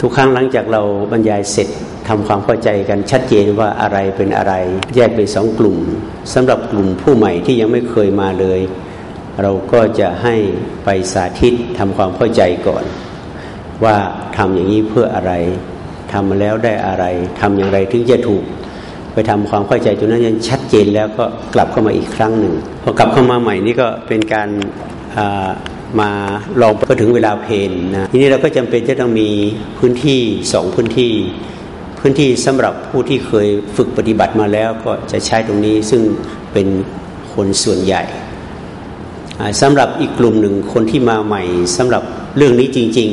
ทุกครั้งหลังจากเราบรรยายเสร็จทำความเข้าใจกันชัดเจนว่าอะไรเป็นอะไร แยกเป็นสองกลุ่มสำหรับกลุ่มผู้ใหม่ที่ยังไม่เคยมาเลย เราก็จะให้ไปสาธิตทำความเข้าใจก่อน ว่าทำอย่างนี้เพื่ออะไรทำมาแล้วได้อะไรทำอย่างไรถึงจะถูก ไปทำความเข้าใจจนนั้นยังชัดเจนแล้วก็กลับเข้ามาอีกครั้งหนึ่งพอกลับเข้ามาใหม่นี่ก็เป็นการ มาลองก็ถึงเวลาเพนนะทีนี้เราก็จำเป็นจะต้องมีพื้นที่สองพื้นที่ พื้นที่สำหรับผู้ที่เคยฝึกปฏิบัติมาแล้วก็จะใช้ตรงนี้ซึ่งเป็นคนส่วนใหญ่สำหรับอีกกลุ่มหนึ่งคนที่มาใหม่สำหรับเรื่องนี้จริง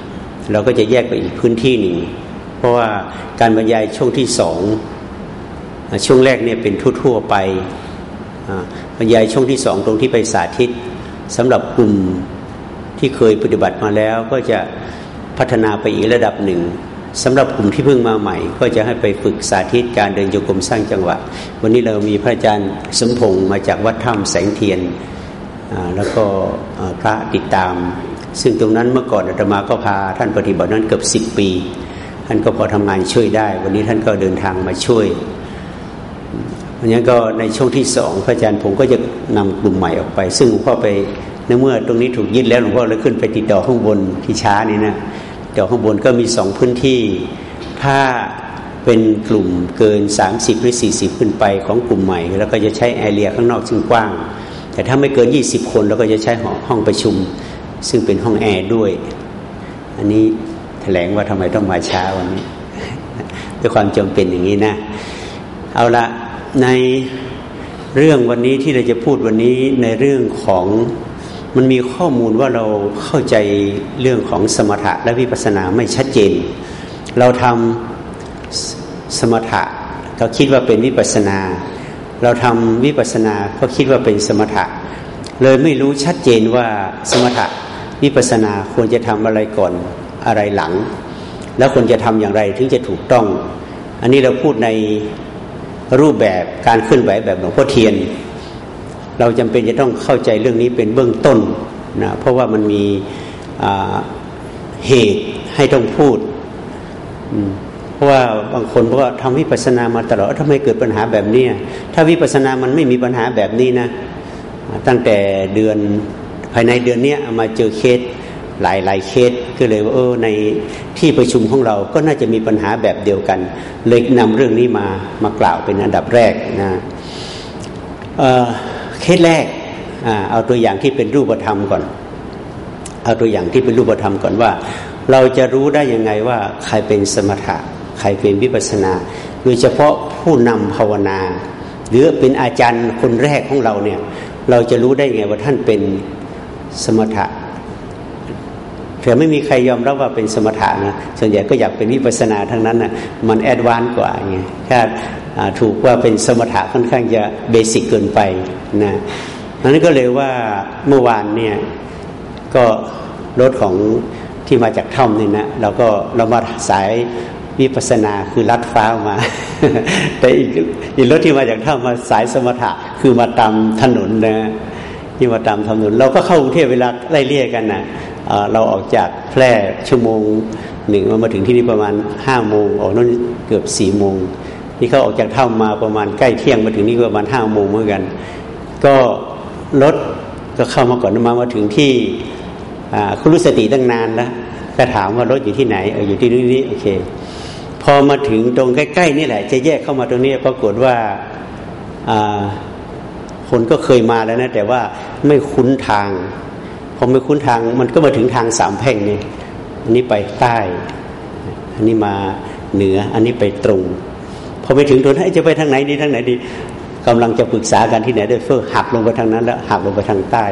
ๆ เราก็จะแยกไปอีกพื้นที่หนึ่งเพราะว่าการบรรยายช่วงที่สองช่วงแรกเนี่ยเป็นทั่วๆไปบรรยายช่วงที่สองตรงที่ไปสาธิต สำหรับกลุ่มที่เคยปฏิบัติมาแล้วก็จะพัฒนาไปอีกระดับหนึ่งสำหรับกลุ่มที่เพิ่งมาใหม่ ก็จะให้ไปฝึกสาธิตการเดินโยกมสร้างจังหวะ วันนี้เรามีพระอาจารย์สมพงศ์มาจากวัดถ้ำแสงเทียนแล้วก็พระติดตาม ซึ่งตรงนั้นเมื่อก่อนอาตมาก็พาท่านปฏิบัตินั้นเกือบสิบปี ท่านก็พอทำงานช่วยได้ วันนี้ท่านก็เดินทางมาช่วย ราะงั้นก็ในช่วงที่สองพระอาจารย์ผมก็จะนำกลุ่มใหม่ออกไป ซึ่งหลวงพ่อไปในเมื่อตรงนี้ถูกยึดแล้วหลวงพ่อเลยขึ้นไปติดต่อข้างบนที่ช้านี่นะต่อข้างบนก็มีสองพื้นที่ ถ้าเป็นกลุ่มเกิน 30 หรือ 40 ขึ้นไปของกลุ่มใหม่ แล้วก็จะใช้แอเรียข้างนอกซึ่งกว้าง แต่ถ้าไม่เกิน 20 คนเราก็จะใช้ห้องประชุม ซึ่งเป็นห้องแอร์ด้วย อันนี้แถลงว่าทำไมต้องมาช้าวันนี้ด้วยความจำเป็นอย่างนี้นะ เอาละ ในเรื่องวันนี้ที่เราจะพูดวันนี้ในเรื่องของมันมีข้อมูลว่าเราเข้าใจเรื่องของสมถะและวิปัสสนาไม่ชัดเจน เราทำสมถะก็คิดว่าเป็นวิปัสสนา เราทำวิปัสสนาก็คิดว่าเป็นสมถะ เลยไม่รู้ชัดเจนว่าสมถะวิปัสสนาควรจะทำอะไรก่อนอะไรหลัง แล้วควรจะทำอย่างไรถึงจะถูกต้อง อันนี้เราพูดใน รูปแบบการเคลื่อนไหวแบบหลวงพ่อเทียน เราจำเป็นจะต้องเข้าใจเรื่องนี้เป็นเบื้องต้นนะเพราะว่ามันมีเหตุให้ต้องพูด เพราะว่าบางคนบอกว่าทำวิปัสสนามาตลอดทำไมเกิดปัญหาแบบนี้ ถ้าวิปัสสนามันไม่มีปัญหาแบบนี้นะ ตั้งแต่เดือนภายในเดือนนี้มาเจอเคส หลายหลายเคสก็เลยว่าเออในที่ประชุมของเราก็น่าจะมีปัญหาแบบเดียวกัน เลยนำเรื่องนี้มามากล่าวเป็นอันดับแรกนะเเคสแรกเอาตัวอย่างที่เป็นรูปธรรมก่อน เอาตัวอย่างที่เป็นรูปธรรมก่อนว่า เราจะรู้ได้ยังไงว่าใครเป็นสมถะ ใครเป็นวิปัสนา โดยเฉพาะผู้นำภาวนา หรือเป็นอาจารย์คนแรกของเราเนี่ยเราจะรู้ได้ไงว่าท่านเป็นสมถะ แต่ไม่มีใครยอมรับว่าเป็นสมถะนะส่วนใหญ่ก็อยากเป็นวิปัสสนาทั้งนั้นนะมัน advance กว่าไงถ้าถูกว่าเป็นสมถะค่อนข้างจะ basic เกินไปนะนั้นก็เลยว่าเมื่อวานเนี่ยก็รถของที่มาจากถ้ำนี่นะเราก็เรามาสายวิปัสนาคือลัดฟ้ามา แต่อีกอีกรถที่มาจากถ้ำมาสายสมถะคือมาตามถนนนะที่มาตามถนน เราก็เข้ากรุงเทพเวลาไล่เลี่ยกันนะ เราออกจากแพร่ชั่วโมงหนึ่งมาถึงที่นี่ประมาณห้าโมงออกนั่นเกือบสี่โมงนี่เขาออกจากถ้ำมาประมาณใกล้เที่ยงมาถึงนี่ประมาณห้าโมงเหมือนกัน ก็รถก็เข้ามาก่อนมามาถึงที่คุณรู้สติตั้งนานแล้วก็ถามว่ารถอยู่ที่ไหนเอออยู่ที่นี่โอเค พอมาถึงตรงใกล้ๆนี่แหละ จะแยกเข้ามาตรงนี้ปรากฏว่าคนก็เคยมาแล้วนะแต่ว่าไม่คุ้นทาง พอไม่คุ้นทางมันก็มาถึงทางสามแพ่งนี่อันนี้ไปใต้ อันนี้มาเหนือ อันนี้ไปตรง พอไปถึงตรงนั้นจะไปทางไหนดีทางไหนดีกำลังจะปรึกษากันที่ไหนได้เฟื่อหักลงไปทางนั้น แล้วหักลงไปทางใต้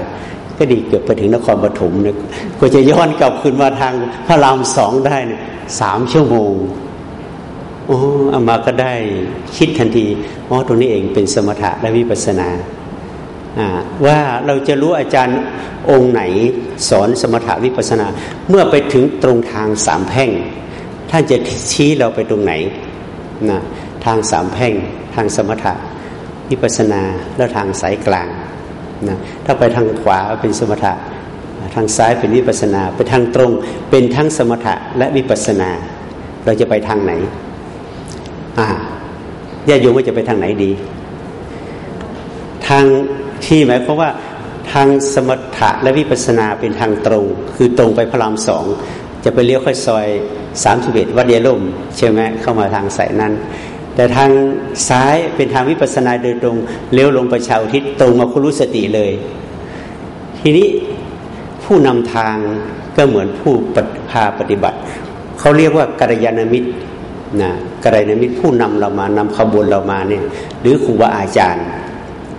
ก็ดีเกือบไปถึงนครปฐมเนี่ยก็จะย้อนกลับขึ้นมาทางพระรามสองได้เนี่ยสามชั่วโมงโอ้อามาก็ได้คิดทันทีอ๋อตรงนี้เองเป็นสมถะและวิปัสสนา ว่าเราจะรู้อาจารย์องค์ไหนสอนสมถาวิปัสนา เมื่อไปถึงตรงทางสามแพ่ง ท่านจะชี้เราไปตรงไหนนะทางสามแพ่ง ทางสมถะวิปัสนาแล้วทางสายกลางนะถ้าไปทางขวาเป็นสมถะ ทางซ้ายเป็นวิปัสนา ไปทางตรงเป็นทั้งสมถะและวิปัสนา เราจะไปทางไหนอ่าญาโยมว่าจะไปทางไหนดี ทาง ที่หมายความว่าทางสมถะและวิปัสนาเป็นทางตรง คือตรงไปพระรามสองจะไปเลี้ยวค่อยซอยสามสิบเอ็ดวัดเดียล่มใช่ไหมเข้ามาทางสายนั้น แต่ทางซ้ายเป็นทางวิปัสนาโดยตรงเลี้ยวลงไปชาวทิศตรงมาคุรุสติเลย ทีนี้ผู้นำทางก็เหมือนผู้พาปฏิบัติเขาเรียกว่ากัลยาณมิตรนะกัลยาณมิตรผู้นำเรามานำขบวนเรามาเนี่ยหรือครูบาอาจารย์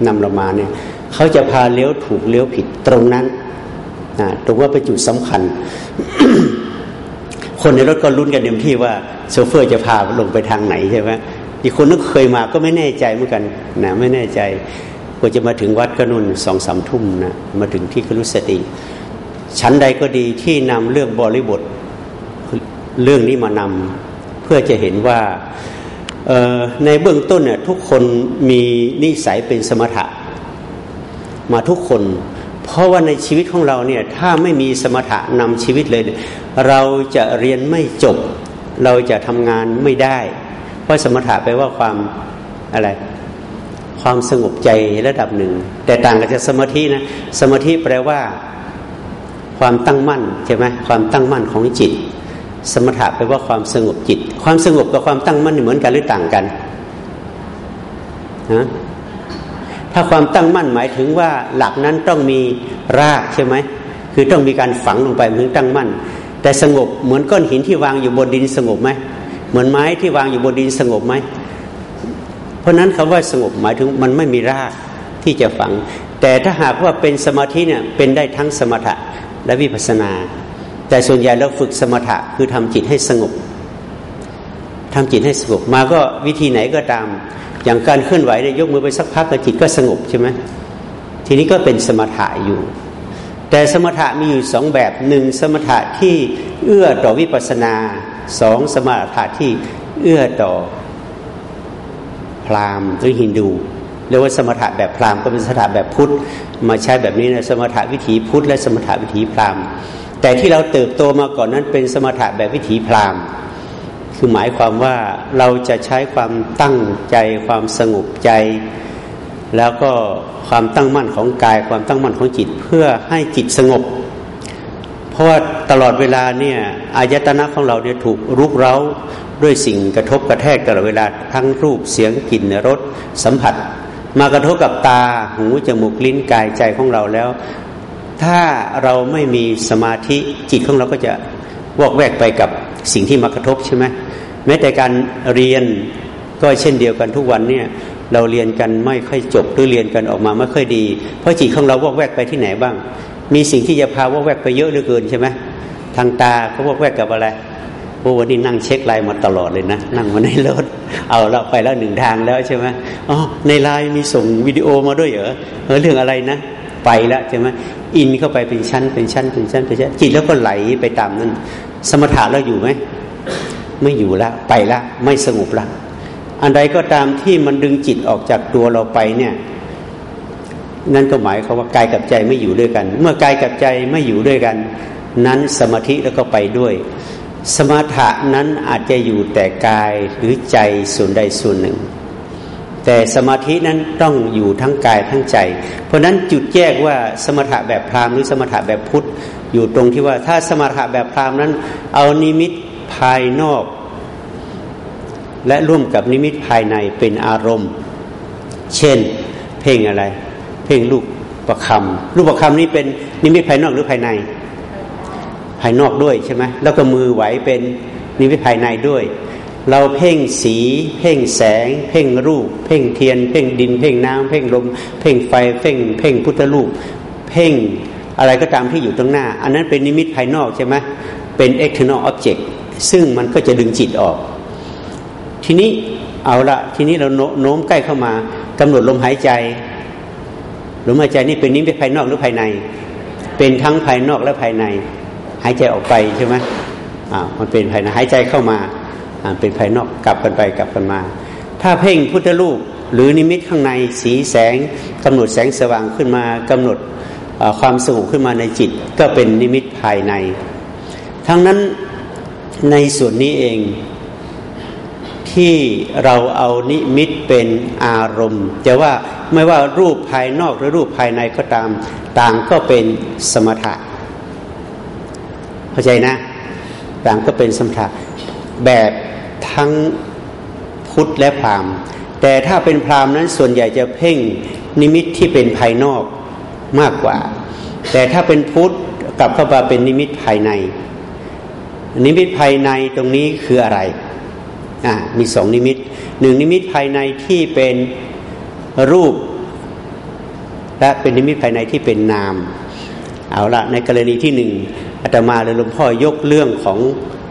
นำเรามาเนี่ย เขาจะพาเลี้ยวถูกเลี้ยวผิดตรงนั้นนะตรงว่าเป็นจุดสำคัญ คนในรถก็ลุ้นกันเต็มที่ว่าโชเฟอร์จะพาลงไปทางไหนใช่ไหมอีกคนนึกเคยมาก็ไม่แน่ใจเหมือนกันนะไม่แน่ใจกว่าจะมาถึงวัดก็นุ่นสองสามทุ่มนะมาถึงที่ครุสติชั้นใดก็ดีที่นำเรื่องบริบทเรื่องนี้มานำเพื่อจะเห็นว่าในเบื้องต้นเนี่ยทุกคนมีนิสัยเป็นสมถะ มาทุกคน เพราะว่าในชีวิตของเราเนี่ยถ้าไม่มีสมถะนำชีวิตเลย เราจะเรียนไม่จบ เราจะทำงานไม่ได้ เพราะสมถะแปลว่าความอะไร ความสงบใจระดับหนึ่ง แต่ต่างกับจะสมาธินะสมาธิแปลว่า ความตั้งมั่นใช่ไหมความตั้งมั่นของจิต สมถะแปลว่าความสงบจิต ความสงบกับความตั้งมั่นเหมือนกันหรือต่างกันนะ ถ้าความตั้งมั่นหมายถึงว่าหลักนั้นต้องมีรากใช่ไหมคือต้องมีการฝังลงไปถึงตั้งมั่น แต่สงบเหมือนก้อนหินที่วางอยู่บนดินสงบไหมเหมือนไม้ที่วางอยู่บนดินสงบไหมเพราะนั้นคำว่าสงบหมายถึงมันไม่มีรากที่จะฝัง แต่ถ้าหากว่าเป็นสมาธิเนี่ยเป็นได้ทั้งสมถะและวิปัสนา แต่ส่วนใหญ่เราฝึกสมถะคือทำจิตให้สงบทำจิตให้สงบมาก็วิธีไหนก็ตาม อย่างการเคลื่อนไหวเนี่ยยกมือไปสักพักจิตก็สงบใช่ไหมทีนี้ก็เป็นสมถะอยู่ แต่สมถะมีอยู่สองแบบหนึ่งสมถะที่เอื้อต่อวิปัสนาสองสมถะที่เอื้อต่อพราหมณ์หรือฮินดูเรียกว่าสมถะแบบพราหมณ์ก็เป็นสมถะแบบพุทธมาใช้แบบนี้นะสมถะวิถีพุทธและสมถะวิถีพราหมณ์ แต่ที่เราเติบโตมาก่อนนั้นเป็นสมถะแบบวิถีพราหมณ์ คือหมายความว่าเราจะใช้ความตั้งใจความสงบใจ แล้วก็ความตั้งมั่นของกาย ความตั้งมั่นของจิตเพื่อให้จิตสงบ เพราะว่าตลอดเวลาเนี่ยอายตนะของเราเนี่ยถูกรุกเร้าด้วยสิ่งกระทบกระแทกตลอดเวลาทั้งรูปเสียงกลิ่นรสสัมผัส มากระทบกับตาหูจมูกลิ้นกายใจของเราแล้ว ถ้าเราไม่มีสมาธิจิตของเราก็จะวอกแวกไปกับ สิ่งที่มากระทบใช่ไหมแม้แต่การเรียนก็เช่นเดียวกันทุกวันเนี่ยเราเรียนกันไม่ค่อยจบหรือเรียนกันออกมาไม่ค่อยดี เพราะจิตของเราวอกแวกไปที่ไหนบ้าง มีสิ่งที่จะพาวอกแวกไปเยอะเหลือเกินใช่ไหมทางตาก็วอกแวกกับอะไรโอ้วันนี้นั่งเช็คไลน์มาตลอดเลยนะ นั่งมาในรถ เอาเราไปแล้วหนึ่งทางแล้วใช่ไหมอ๋อในไลน์มีส่งวิดีโอมาด้วยเหรอเออเรื่องอะไรนะไปแล้วใช่ไหมอินเข้าไปเป็นชั้นเป็นชั้นเป็นชั้นเป็นชั้นจิตแล้วก็ไหลไปตามนั้น สมถะเราอยู่ไหมไม่อยู่ละไปละไม่สงบละอันใดก็ตามที่มันดึงจิตออกจากตัวเราไปเนี่ย นั่นก็หมายความว่ากายกับใจไม่อยู่ด้วยกัน เมื่อกายกับใจไม่อยู่ด้วยกัน นั้นสมาธิแล้วก็ไปด้วย สมถะนั้นอาจจะอยู่แต่กายหรือใจส่วนใดส่วนหนึ่ง แต่สมาธินั้นต้องอยู่ทั้งกายทั้งใจ เพราะนั้นจุดแยกว่าสมถะแบบพราหมณ์หรือสมถะแบบพุทธ อยู่ตรงที่ว่าถ้าสมถะแบบพราหมณ์นั้น เอานิมิตภายนอก และร่วมกับนิมิตภายในเป็นอารมณ์ เช่น เพ่งอะไร เพ่งลูกประคำลูกประคำนี้เป็นนิมิตภายนอกหรือภายใน ภายนอกด้วยใช่ไหมแล้วก็มือไหวเป็นนิวิตภายในด้วย เราเพ่งสี เพ่งแสง เพ่งรูป เพ่งเทียน เพ่งดิน เพ่งน้ำเพ่งลม เพ่งไฟ เพ่ง เพ่งพุทธรูป เพ่ง อะไรก็ตามที่อยู่ตรงหน้า อันนั้นเป็นนิมิตภายนอกใช่ไหมเป็น external object ซึ่งมันก็จะดึงจิตออก ทีนี้เอาละทีนี้เราโน้มใกล้เข้ามากำหนดลมหายใจลมหายใจนี่เป็นนิมิตภายนอกหรือภายใน เป็นทั้งภายนอกและภายใน หายใจออกไปใช่ไหมอ่ามันเป็นภายในหายใจเข้ามาอ่าเป็นภายนอกกลับกันไปกลับกันมา ถ้าเพ่งพุทธรูปหรือนิมิตข้างในสีแสงกำหนดแสงสว่างขึ้นมากำหนด ความสงบขึ้นมาในจิตก็เป็นนิมิตภายใน ทั้งนั้นในส่วนนี้เองที่เราเอานิมิตเป็นอารมณ์แต่ว่าไม่ว่ารูปภายนอกหรือรูปภายในก็ตาม ต่างก็เป็นสมถะเข้าใจนะ ต่างก็เป็นสมถะแบบทั้งพุทธและพราหมณ์แต่ถ้าเป็นพราหมณ์นั้นส่วนใหญ่จะเพ่งนิมิตที่เป็นภายนอก มากกว่า แต่ถ้าเป็นพุทธกลับเข้ามาเป็นนิมิตภายใน นิมิตภายในตรงนี้คืออะไรอ่ามีสองนิมิตหนึ่งนิมิตภายในที่เป็นรูป และเป็นนิมิตภายในที่เป็นนาม เอาละในกรณีที่หนึ่งอาตมาเลยหลวงพ่อยกเรื่องของ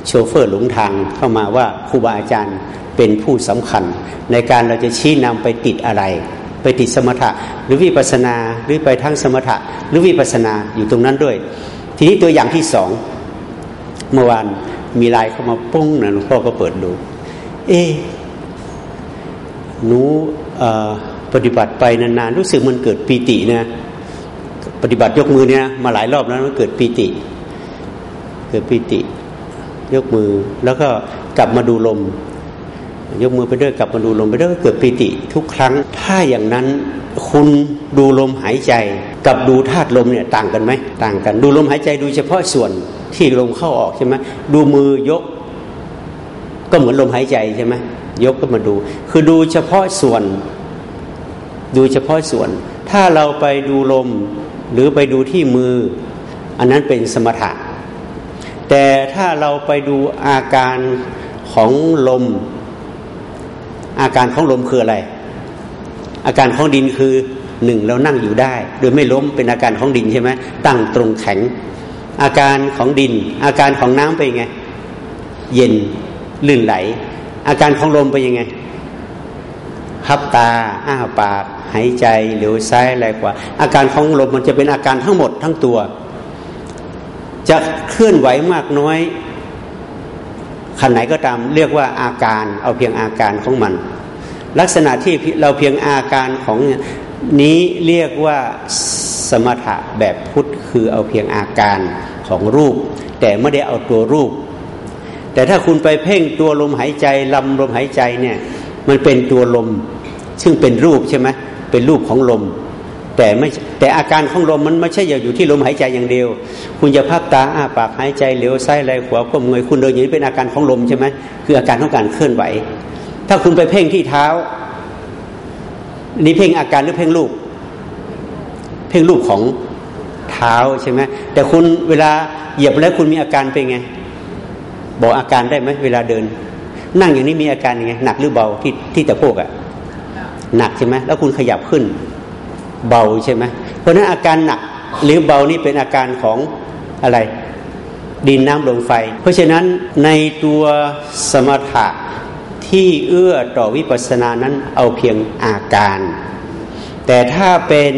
โชเฟอร์หลงทางเข้ามาว่าครูบาอาจารย์เป็นผู้สำคัญ ในการเราจะชี้นำไปติดอะไร ไปติดสมถะหรือวิปัสนาหรือไปทั้งสมถะหรือวิปัสนาอยู่ตรงนั้นด้วย ทีนี้ตัวอย่างที่สองเมื่อวานมีลายเข้ามาปุ้งนะหลวงพ่อก็เปิดดู เอ๊หนูปฏิบัติไปนานๆรู้สึกมันเกิดปีตินะปฏิบัติยกมือเนี่ยมาหลายรอบแล้วมันเกิดปีติ เกิดปีติ ยกมือแล้วก็กลับมาดูลม ยกมือไปด้วยกลับมาดูลมไปด้วยเกิดปีติทุกครั้ง ถ้าอย่างนั้นคุณดูลมหายใจกับดูธาตุลมเนี่ยต่างกันไหมต่างกัน ดูลมหายใจดูเฉพาะส่วนที่ลมเข้าออกใช่ไหมดูมือยก ก็เหมือนลมหายใจใช่ไหมยกก็มาดู คือดูเฉพาะส่วน ดูเฉพาะส่วน ถ้าเราไปดูลมหรือไปดูที่มือ อันนั้นเป็นสมถะ แต่ถ้าเราไปดูอาการของลม อาการของลมคืออะไร อาการของดินคือหนึ่งเรานั่งอยู่ได้ โดยไม่ล้มเป็นอาการของดินใช่ไหมตั้งตรงแข็ง อาการของดิน อาการของน้ำเป็นไง เย็นลื่นไหล อาการของลมเป็นยังไงพับตาอ้าปาก หายใจเหลวซ้ายอะไรกว่า อาการของลมมันจะเป็นอาการทั้งหมดทั้งตัว จะเคลื่อนไหวมากน้อย ขันไหนก็ตามเรียกว่าอาการเอาเพียงอาการของมัน ลักษณะที่เราเพียงอาการของนี้เรียกว่าสมถะแบบพุทธคือเอาเพียงอาการของรูป แต่ไม่ได้เอาตัวรูป แต่ถ้าคุณไปเพ่งตัวลมหายใจลำลมหายใจเนี่ยมันเป็นตัวลม ซึ่งเป็นรูปใช่ไหมเป็นรูปของลม แต่ไม่แต่อาการของลมมันไม่ใช่อยู่ที่ลมหายใจอย่างเดียว คุณจะพับตาอ้าปากหายใจเหลวไส้ไหลขวาก้มเงยคุณเดินอย่างนี้เป็นอาการของลมใช่ไหมคืออาการของการเคลื่อนไหว ถ้าคุณไปเพ่งที่เท้า นี่เพ่งอาการหรือเพ่งรูป เพ่งรูปของเท้าใช่ไหมแต่คุณเวลาเหยียบแล้วคุณมีอาการเป็นไง บอกอาการได้ไหมเวลาเดิน นั่งอย่างนี้มีอาการยังไงหนักหรือเบาที่ที่ตะโพกอะ่ะหนักใช่ไหมแล้วคุณขยับขึ้น เบาใช่ไหมเพราะนั้นอาการหนักหรือเบานี่เป็นอาการของอะไร ดินน้ำลมไฟ เพราะฉะนั้นในตัวสมถะที่เอื้อต่อวิปัสสนานั้นเอาเพียงอาการ แต่ถ้าเป็น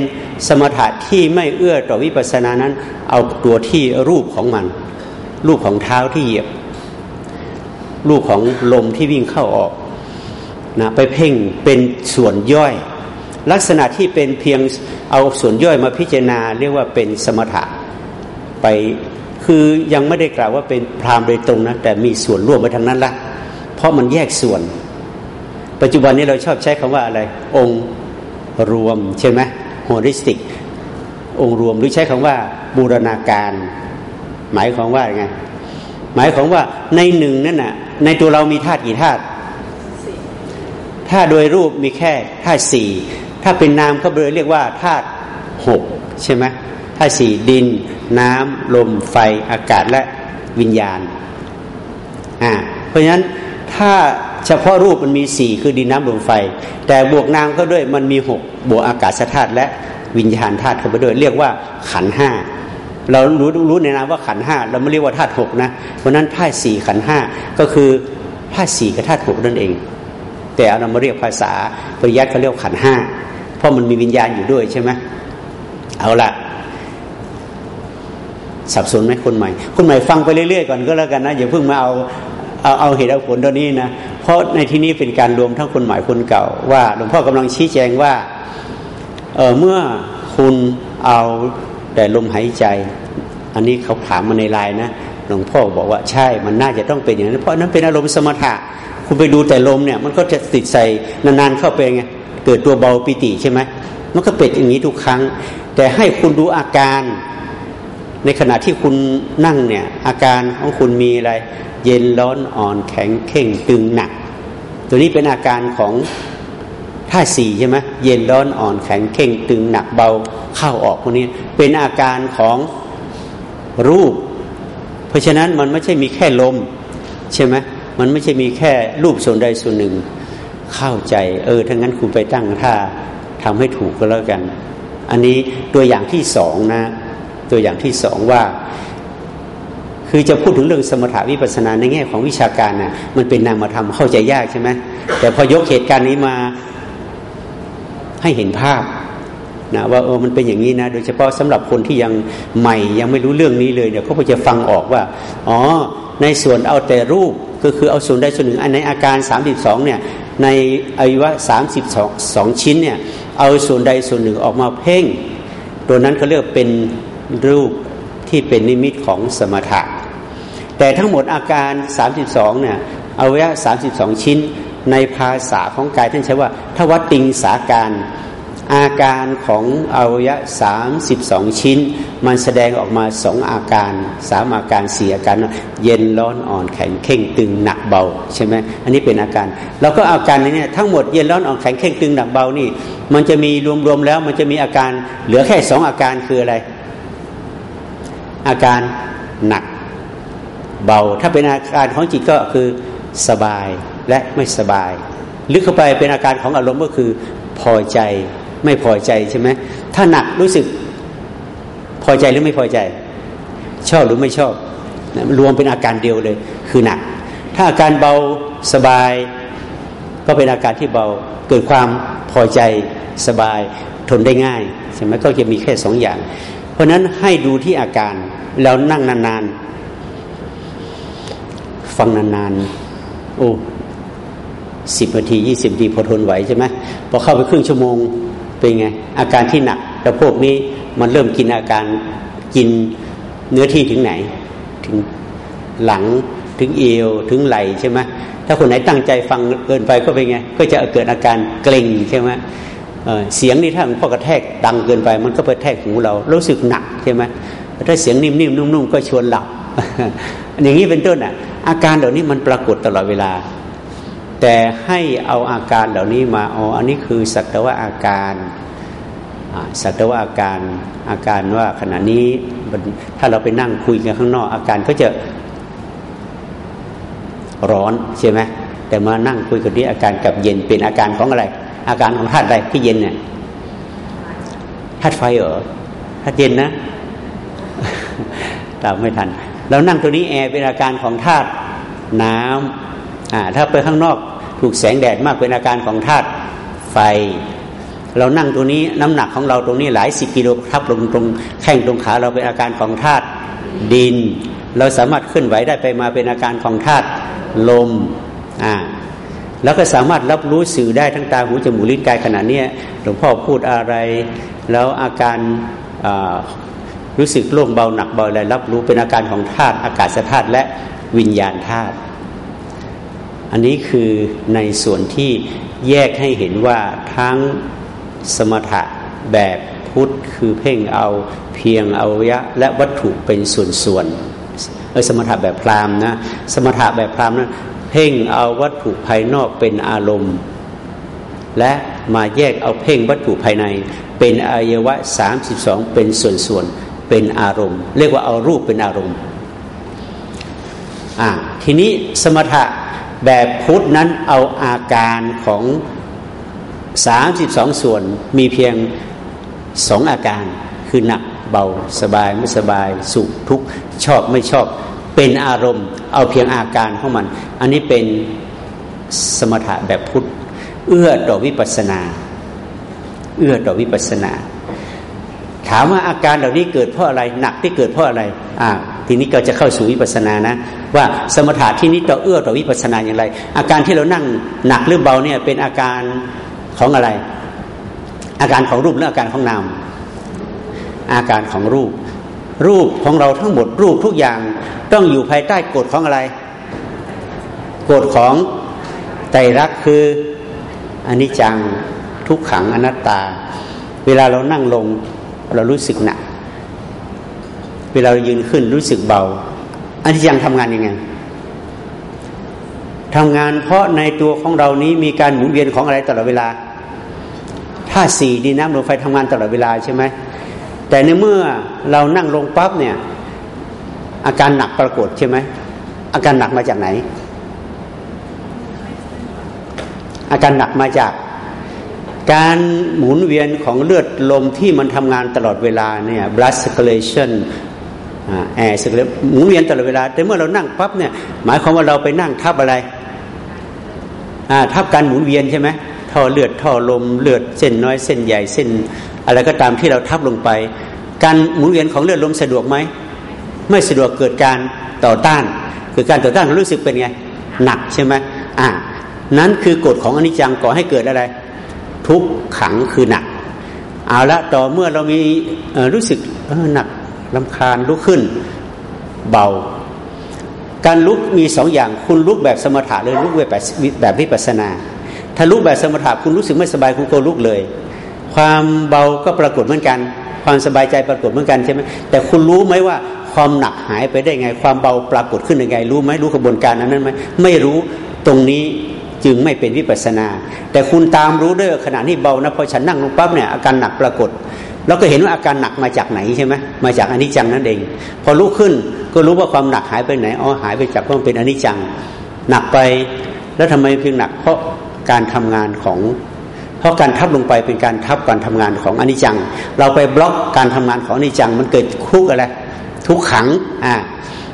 สมถะที่ไม่เอื้อต่อวิปัสสนานั้น เอาตัวที่รูปของมัน รูปของเท้าที่เหยียบลูกของลมที่วิ่งเข้าออกนะไปเพ่งเป็นส่วนย่อย ลักษณะที่เป็นเพียงเอาส่วนย่อยมาพิจารณา เรียกว่าเป็นสมถะไปคือยังไม่ได้กล่าวว่าเป็นพรามโดยตรงนะแต่มีส่วนร่วมไปทางนั้นละเพราะมันแยกส่วน ปัจจุบันนี้เราชอบใช้คำว่าอะไร องค์รวมใช่ไหม holistic องค์รวมหรือใช้คำว่าบูรณาการ หมายความว่าไงหมายความว่าในหนึ่งนั่นน่ะในตัวเรามีธาตุกี่ธาตุถ้าโดยรูปมีแค่ธาตุสี่ ถ้าเป็นนามเขาเลยเรียกว่าธาตุหกใช่ไหมธาตุสี่ดิน น้ำลมไฟอากาศและวิญญาณอ่าเพราะฉะนั้นถ้าเฉพาะรูปมันมีสี่คือดินน้ำลมไฟ แต่บวกนามก็ด้วยมันมีหกบวกอากาศธาตุและวิญญาณธาตุเข้าไปด้วย เรียกว่าขันห้าเรารู้รู้ในนามว่าขันห้าเราไม่เรียกว่าธาตุหกนะเพราะนั้นธาตุสี่ขันห้าก็คือธาตุสี่กับธาตุหกนั่นเอง แต่เรามาเรียกภาษาปริยัติเขาเรียกขันห้า ราะมันมีวิญญาณอยู่ด้วยใช่ไหมเอาละสับสนไหมคนใหม่ คนใหม่ฟังไปเรื่อยๆก่อนก็แล้วกันนะอย่าเพิ่งมาเอาเอาเอาเหตุเอาผลตัวนี้นะเพราะในที่นี้เป็นการรวมทั้งคนใหม่คนเก่า ว่าหลวงพ่อกำลังชี้แจงว่าเออเมื่อคุณเอาแต่ลมหายใจ อันนี้เขาถามมาในไลน์นะหลวงพ่อบอกว่าใช่มันน่าจะต้องเป็นอย่างนั้น เพราะนั้นเป็นอารมณ์สมถะคุณไปดูแต่ลมเนี่ย มันก็จะติดใส่นานๆเข้าไปไง เกิดตัวเบาปิติใช่ไหมมันก็เป็นอย่างนี้ทุกครั้ง แต่ให้คุณดูอาการ ในขณะที่คุณนั่งเนี่ย อาการของคุณมีอะไร เย็นร้อนอ่อนแข็งเข่งตึงหนัก ตัวนี้เป็นอาการของท่าสี่ใช่ไหมเย็นร้อนอ่อนแข็งเข่งตึงหนักเบาเข้าออกพวกนี้เป็นอาการของรูป เพราะฉะนั้นมันไม่ใช่มีแค่ลมใช่ไหมมันไม่ใช่มีแค่รูปส่วนใดส่วนหนึ่ง เข้าใจ เออถ้างั้นคุณไปตั้งท่าทำให้ถูกก็แล้วกัน อันนี้ตัวอย่างที่สองนะ ตัวอย่างที่สองว่า คือจะพูดถึงเรื่องสมถาวิปัสนาในแง่ของวิชาการนะ่ะ มันเป็นนามธรรมเข้าใจยากใช่ไหมแต่พอยกเหตุการณ์นี้มาให้เห็นภาพนะว่าเออมันเป็นอย่างนี้นะ โดยเฉพาะสำหรับคนที่ยังใหม่ยังไม่รู้เรื่องนี้เลยเนี่ยเขาก็จะฟังออกว่า อ๋อ ในส่วนเอาแต่รูปก็คือเอาส่วนใดส่วนหนึ่งอันในอาการ 32เนี่ย ในอวัยวะสามสิบสองชิ้นเนี่ยเอาส่วนใดส่วนหนึ่งออกมาเพ่ง ตัวนั้นเขาเรียกเป็นรูปที่เป็นนิมิตของสมถะ แต่ทั้งหมดอาการ 32เนี่ยอวัยวะ32 ชิ้น ในภาษาของกายท่านใช้ว่าทวัติงสาการ อาการของอวัยวะสามสิบสองชิ้น มันแสดงออกมาสองอาการสามอาการสี่อาการ เย็นร้อนอ่อนแข็งเข่งตึงหนักเบาใช่ไหมอันนี้เป็นอาการ แล้วก็อาการนี้เนี่ยทั้งหมดเย็นร้อนอ่อนแข็งเข่งตึงหนักเบานี่ มันจะมีรวมๆแล้วมันจะมีอาการเหลือแค่สองอาการคืออะไร อาการหนักเบา ถ้าเป็นอาการของจิตก็คือสบายและไม่สบายลึกเข้าไปเป็นอาการของอารมณ์ก็คือพอใจ ไม่พอใจใช่ไหมถ้าหนักรู้สึกพอใจหรือไม่พอใจ ชอบหรือไม่ชอบ รวมเป็นอาการเดียวเลย คือหนัก ถ้าอาการเบาสบาย ก็เป็นอาการที่เบาเกิดความพอใจสบายทนได้ง่ายใช่ไหมก็จะมีแค่สองอย่าง เพราะนั้นให้ดูที่อาการแล้วนั่งนานๆ ฟังนานๆ โอ้สิบนาทียี่สิบนาทีพอทนไหวใช่ไหมพอเข้าไปครึ่งชั่วโมง เป็นไง อาการที่หนักแต่พวกนี้มันเริ่มกินอาการกินเนื้อที่ถึงไหน ถึงหลังถึงเอวถึงไหลใช่ไหมถ้าคนไหนตั้งใจฟังเกินไปก็เป็นไง ก็จะเกิดอาการเกร็งใช่ไหมเสียงนี่ถ้ามันพอกระแทกดังเกินไป มันก็ไปแทกหูเรารู้สึกหนักใช่ไหมถ้าเสียงนิ่มๆนุ่มๆก็ชวนหลับอย่างนี้เป็นต้นอะ อาการเหล่านี้มันปรากฏตลอดเวลา แต่ให้เอาอาการเหล่านี้มาอ๋ออันนี้คือสัตวะอาการสัตวะอาการอาการว่าขณะนี้ถ้าเราไปนั่งคุยกันข้างนอก อาการก็จะร้อนใช่ไหมแต่มานั่งคุยกันนี้อาการกับเย็นเป็นอาการของอะไร อาการของธาตุอะไรที่เย็นเนี่ยธาตุไฟเหรอธาตุเย็นนะตามไม่ทันเรานั่งตัวนี้แอร์เป็นอาการของธาตุน้ำอ่า ถ้าไปข้างนอกถูกแสงแดดมากเป็นอาการของธาตุไฟ เรานั่งตรงนี้น้ำหนักของเราตรงนี้หลายสิบกิโลทับลงตรงแข้งตรงขาเราเป็นอาการของธาตุดิน เราสามารถขึ้นไหวได้ไปมาเป็นอาการของธาตุลมอ่าแล้วก็สามารถรับรู้สื่อได้ทั้งตาหูจมูกลิ้นกายขณะนี้หลวงพ่อพูดอะไร แล้วอาการรู้สึกโล่งเบาหนักเบาอะไรรับรู้เป็นอาการของธาตุอากาศธาตุและวิญญาณธาตุ อันนี้คือในส่วนที่แยกให้เห็นว่าทั้งสมถะแบบพุทธคือเพ่งเอาเพียงเอายะ และวัตถุเป็นส่วนๆเออสมถะแบบพรามนะสมถะแบบพรามนะเพ่งเอาวัตถุภายนอกเป็นอารมณ์ และมาแยกเอาเพ่งวัตถุภายใน เป็นอายยวะสามสิบสองเป็นส่วนๆเป็นอารมณ์ เรียกว่าเอารูปเป็นอารมณ์อ่าทีนี้สมถะ แบบพุทธนั้นเอาอาการของสามสิบสองส่วนมีเพียงสองอาการคือหนักเบาสบายไม่สบายสุขทุกข์ชอบไม่ชอบเป็นอารมณ์ เอาเพียงอาการของมัน อันนี้เป็นสมถะแบบพุทธ เอื้อต่อวิปัสนา เอื้อต่อวิปัสนา ถามว่าอาการเหล่านี้เกิดเพราะอะไร หนักที่เกิดเพราะอะไรอ่า ทีนี้ก็จะเข้าสู่วิปัสสนานะ ว่าสมถะที่นี้ต่อเอื้อต่อวิปัสสนาอย่างไร อาการที่เรานั่งหนักหรือเบาเนี่ยเป็นอาการของอะไร อาการของรูปหรืออาการของนามอาการของรูป รูปของเราทั้งหมดรูปทุกอย่างต้องอยู่ภายใต้กฎของอะไรกฎของไตรลักษณ์คืออนิจจังทุกขังอนัตตา เวลาเรานั่งลงเรารู้สึกหนัก เวลาเรายืนขึ้นรู้สึกเบา อันิจจังทำงานยังไงทำงานเพราะในตัวของเรานี้มีการหมุนเวียนของอะไรตลอดเวลาถ้าสี่ดีน้ำลมไฟทำงานตลอดเวลาใช่ไหมแต่ในเมื่อเรานั่งลงปั๊บเนี่ย อาการหนักปรากฏใช่ไหมอาการหนักมาจากไหน อาการหนักมาจาก การหมุนเวียนของเลือดลมที่มันทำงานตลอดเวลาเนี่ย blood circulation แอร์สึกเลยหมุนเวียนตลอดเวลา แต่เมื่อเรานั่งปั๊บเนี่ย หมายความว่าเราไปนั่งทับอะไรทับการหมุนเวียนใช่ไหมท่อเลือดท่อลมเลือดเส้นน้อยเส้นใหญ่เส้น อะไรก็ตามที่เราทับลงไป การหมุนเวียนของเลือดลมสะดวกไหมไม่สะดวกเกิดการต่อต้านเกิดการต่อต้านรู้สึกเป็นไง หนักใช่ไหมอ่านั้นคือกฎของอนิจจังก่อให้เกิดอะไร ทุกขังคือหนัก เอาละต่อเมื่อเรามีรู้สึกหนัก ลำคาญลุกขึ้นเบา การลุกมีสองอย่างคุณลุกแบบสมถะเลยลุกแบบแบบวิปัสนา ถ้าลุกแบบสมถะคุณรู้สึกไม่สบายคุณก็ลุกเลย ความเบาก็ปรากฏเหมือนกัน ความสบายใจปรากฏเหมือนกันใช่ไหมแต่คุณรู้ไหมว่าความหนักหายไปได้ไง ความเบาปรากฏขึ้นยังไง รู้ไหมรู้กระบวนการนั้นไหมไม่รู้ตรงนี้จึงไม่เป็นวิปัสนา แต่คุณตามรู้ด้วยขณะที่เบานะพอฉันนั่งลงปั๊บเนี่ยอาการหนักปรากฏ เราก็เห็นว่าอาการหนักมาจากไหนใช่ไหมมาจากอนิจจังนั่นเอง พอลุกขึ้นก็รู้ว่าความหนักหายไปไหนอ๋อหายไปจากความเป็นอนิจจัง หนักไปแล้วทำไมเพียงหนัก เพราะการทำงานของ เพราะการทับลงไปเป็นการทับการทำงานของอนิจจัง เราไปบล็อกการทำงานของอนิจจัง มันเกิดคุกอะไรทุกขังอ่า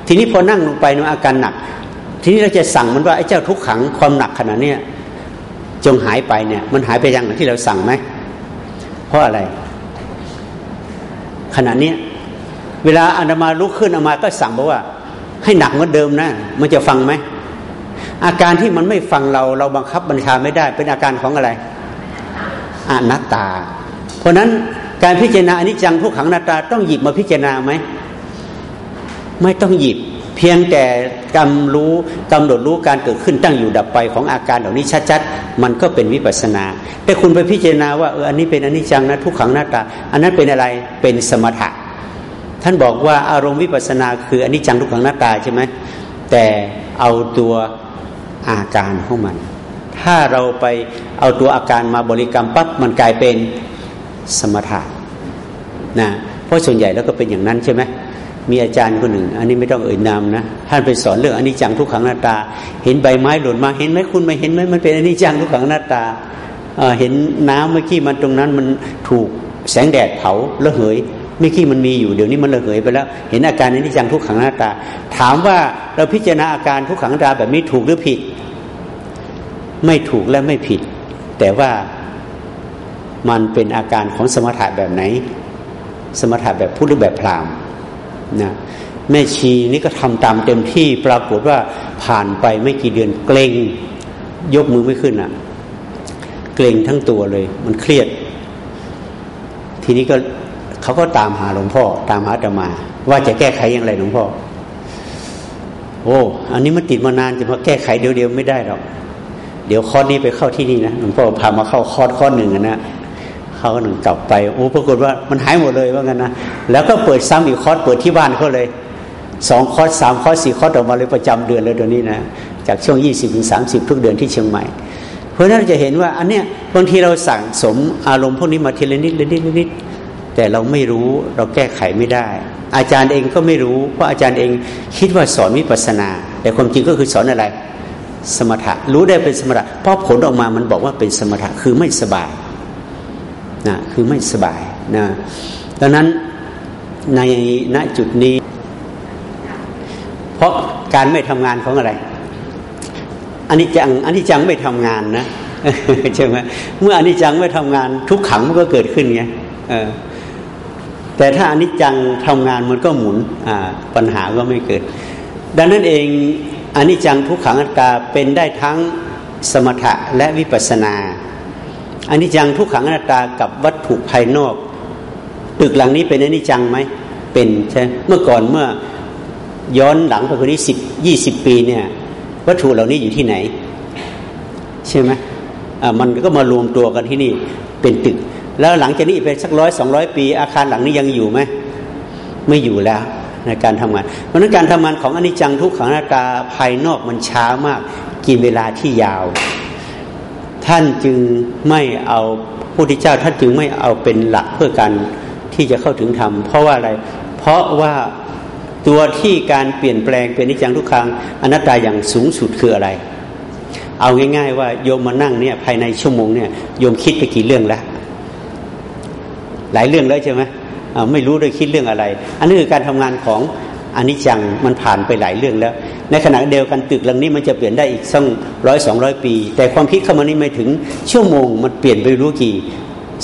ทีนี้พอนั่งลงไปในอาการหนัก ทีนี้เราจะสั่งมันว่าไอ้เจ้าทุกขังความหนักขนาดนี้จงหายไปเนี่ย มันหายไปย่างที่เราสั่งไหมเพราะอะไร ขณะนี้เวลาอานามาลุกขึ้นอามาก็สั่งบอกว่า ให้หนักเหมือนเดิมนะ มันจะฟังไหมอาการที่มันไม่ฟังเราเราบังคับบัญชาไม่ได้เป็นอาการของอะไรอนัตตา เพราะนั้นการพิจารณาอนิจจังทุกขังนาตาต้องหยิบมาพิจารณาไหมไม่ต้องหยิบ พียงแต่กำรู้กำหนดรู้การเกิดขึ้นตั้งอยู่ดับไปของอาการเหล่านี้ชัดๆ มันก็เป็นวิปัสนา แต่คุณไปพิจารณาว่าเอออันนี้เป็นอนิจจังนะทุกขังหน้าตา อันนั้นเป็นอะไรเป็นสมถะ ท่านบอกว่าอารมณ์วิปัสนาคืออนิจจังทุกขังหน้าตาใช่ไหมแต่เอาตัวอาการของมัน ถ้าเราไปเอาตัวอาการมาบริกรรมปั๊บมันกลายเป็นสมถะนะเพราะส่วนใหญ่แล้วก็เป็นอย่างนั้นใช่ไหม มีอาจารย์คนหนึ่ง อันนี้ไม่ต้องเอ่ยนามนะท่านไปสอนเรื่องอนิจจังทุกขังหน้าตา เห็นใบไม้หล่นมาเห็นไหมคุณไม่เห็นไหมมันเป็นอนิจจังทุกขังหน้าตาเห็นน้ำเมื่อกี้มันตรงนั้นมันถูกแสงแดดเผาระเหยเมื่อกี้มันมีอยู่เดี๋ยวนี้มันระเหยไปแล้ว เห็นอาการอนิจจังทุกขังหน้าตา ถามว่าเราพิจารณาอาการทุกขังหน้าตาแบบนี้ถูกหรือผิด ไม่ถูกและไม่ผิด แต่ว่ามันเป็นอาการของสมถะแบบไหน สมถะแบบพุทธหรือแบบพราหมณ์ นะแม่ชีนี่ก็ทำตามเต็มที่ปรากฏว่าผ่านไปไม่กี่เดือนเกรงยกมือไม่ขึ้นอะ เกรงทั้งตัวเลย มันเครียด ทีนี้ก็เขาก็ตามหาหลวงพ่อ ตามหาธรรมา ว่าจะแก้ไขอย่างไรหลวงพ่อ โอ้อันนี้มันติดมานานจะมาแก้ไขเดียวๆไม่ได้หรอกเดี๋ยวข้อนี้ไปเข้าที่นี่นะหลวงพ่อพามาเข้าคอร์สข้อหนึ่งนะ เขาหนึ่งกลับไปโอ้ปรากฏว่ามันหายหมดเลยว่างั้นนะแล้วก็เปิดซ้ำอีกคอร์สเปิดที่บ้านเขาเลยสองคอร์สสามคอร์สสี่คอร์สออกมาเลยประจำเดือนเลยเดี๋ยวนี้นะจากช่วงยี่สิบถึงสามสิบทุกเดือนที่เชียงใหม่ เพราะนั้นจะเห็นว่าอันเนี้ยบางทีเราสั่งสมอารมณ์พวกนี้มาทีละนิดละนิดละนิดแต่เราไม่รู้เราแก้ไขไม่ได้ อาจารย์เองก็ไม่รู้ เพราะอาจารย์เองคิดว่าสอนวิปัสสนา แต่ความจริงก็คือสอนอะไร สมถะรู้ได้เป็นสมถะเพราะผลออกมามันบอกว่าเป็นสมถะคือไม่สบาย นะคือไม่สบายนะดังนั้นในณจุดนี้ เพราะการไม่ทำงานของอะไรอันนี้จังอันนี้จังไม่ทำงานนะใช่ไหมเมื่ออันนี้จังไม่ทำงาน ทุกขังมันก็เกิดขึ้นไงแต่ถ้าอันนี้จังทำงานมันก็หมุนปัญหาก็ไม่เกิด ดังนั้นเองอันนี้จังทุกขังอัตตาเป็นได้ทั้งสมถะและวิปัสนา อันนี้จังทุกขังอนัตตากับวัตถุภายนอก ตึกหลังนี้เป็นอนิจจังไหมเป็นใช่เมื่อก่อนเมื่อย้อนหลังไปคนนี้สิบยี่สิบปีเนี่ยวัตถุเหล่านี้อยู่ที่ไหน ใช่ไหมอ่ามันก็มารวมตัวกันที่นี่เป็นตึก แล้วหลังจากนี้ไปสักร้อยสองร้อยปี อาคารหลังนี้ยังอยู่ไหมไม่อยู่แล้วในการทำงานเพราะนั้นการทำงานของอนิจจังทุกขังนาตาภายนอกมันช้ามาก กินเวลาที่ยาว ท่านจึงไม่เอาผู้ที่เจ้าท่านจึงไม่เอาเป็นหลักเพื่อการที่จะเข้าถึงธรรมเพราะว่าอะไร เพราะว่าตัวที่การเปลี่ยนแปลงเป็นนิจังทุกครั้งอนัตตาอย่างสูงสุดคืออะไร เอาง่าย ๆ ว่าโยมมานั่งเนี่ยภายในชั่วโมงเนี่ยโยมคิดไปกี่เรื่องแล้วหลายเรื่องแล้วใช่ไหมไม่รู้ด้วยคิดเรื่องอะไร อันนี้คือการทำงานของอนิจจังมันผ่านไปหลายเรื่องแล้ว ในขณะเดียวกันตึกหลังนี้มันจะเปลี่ยนได้อีกสักร้อยสองร้อยปี แต่ความคิดเข้ามานี่ไม่ถึงชั่วโมงมันเปลี่ยนไปรู้กี่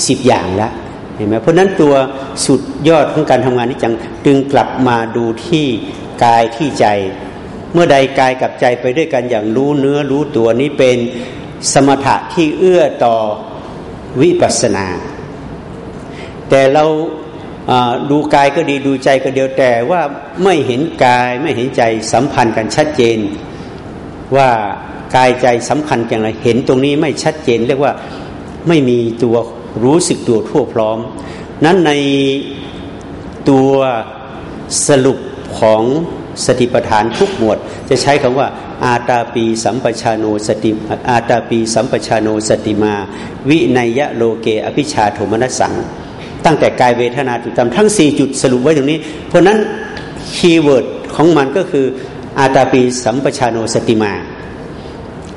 สิบอย่างแล้วเห็นไหมเพราะนั้นตัวสุดยอดของการทำงานนิจังจึงกลับมาดูที่กายที่ใจ เมื่อใดกายกับใจไปด้วยกันอย่างรู้เนื้อรู้ตัวนี้เป็นสมถะที่เอื้อต่อวิปัสสนา แต่เรา ดูกายก็ดีดูใจก็เดียวแต่ว่าไม่เห็นกายไม่เห็นใจสัมพันธ์กันชัดเจน ว่ากายใจสัมพันธ์อย่างไรเห็นตรงนี้ไม่ชัดเจน เรียกว่าไม่มีตัวรู้สึกตัวทั่วพร้อม นั้นในตัวสรุปของสติปัฏฐานทุกหมวด จะใช้คำว่า อาตาปีสัมปชาโนสติอาตาปีสัมปชาโนสติมา วิเนยยะโลเกอภิชฌาโทมนัสสัง ตั้งแต่กายเวทนาจิตธรรมทั้ง 4 จุดสรุปไว้ตรงนี้ เพราะนั้น keyword ของมันก็คืออาตาปีสัมปชาโนสติมา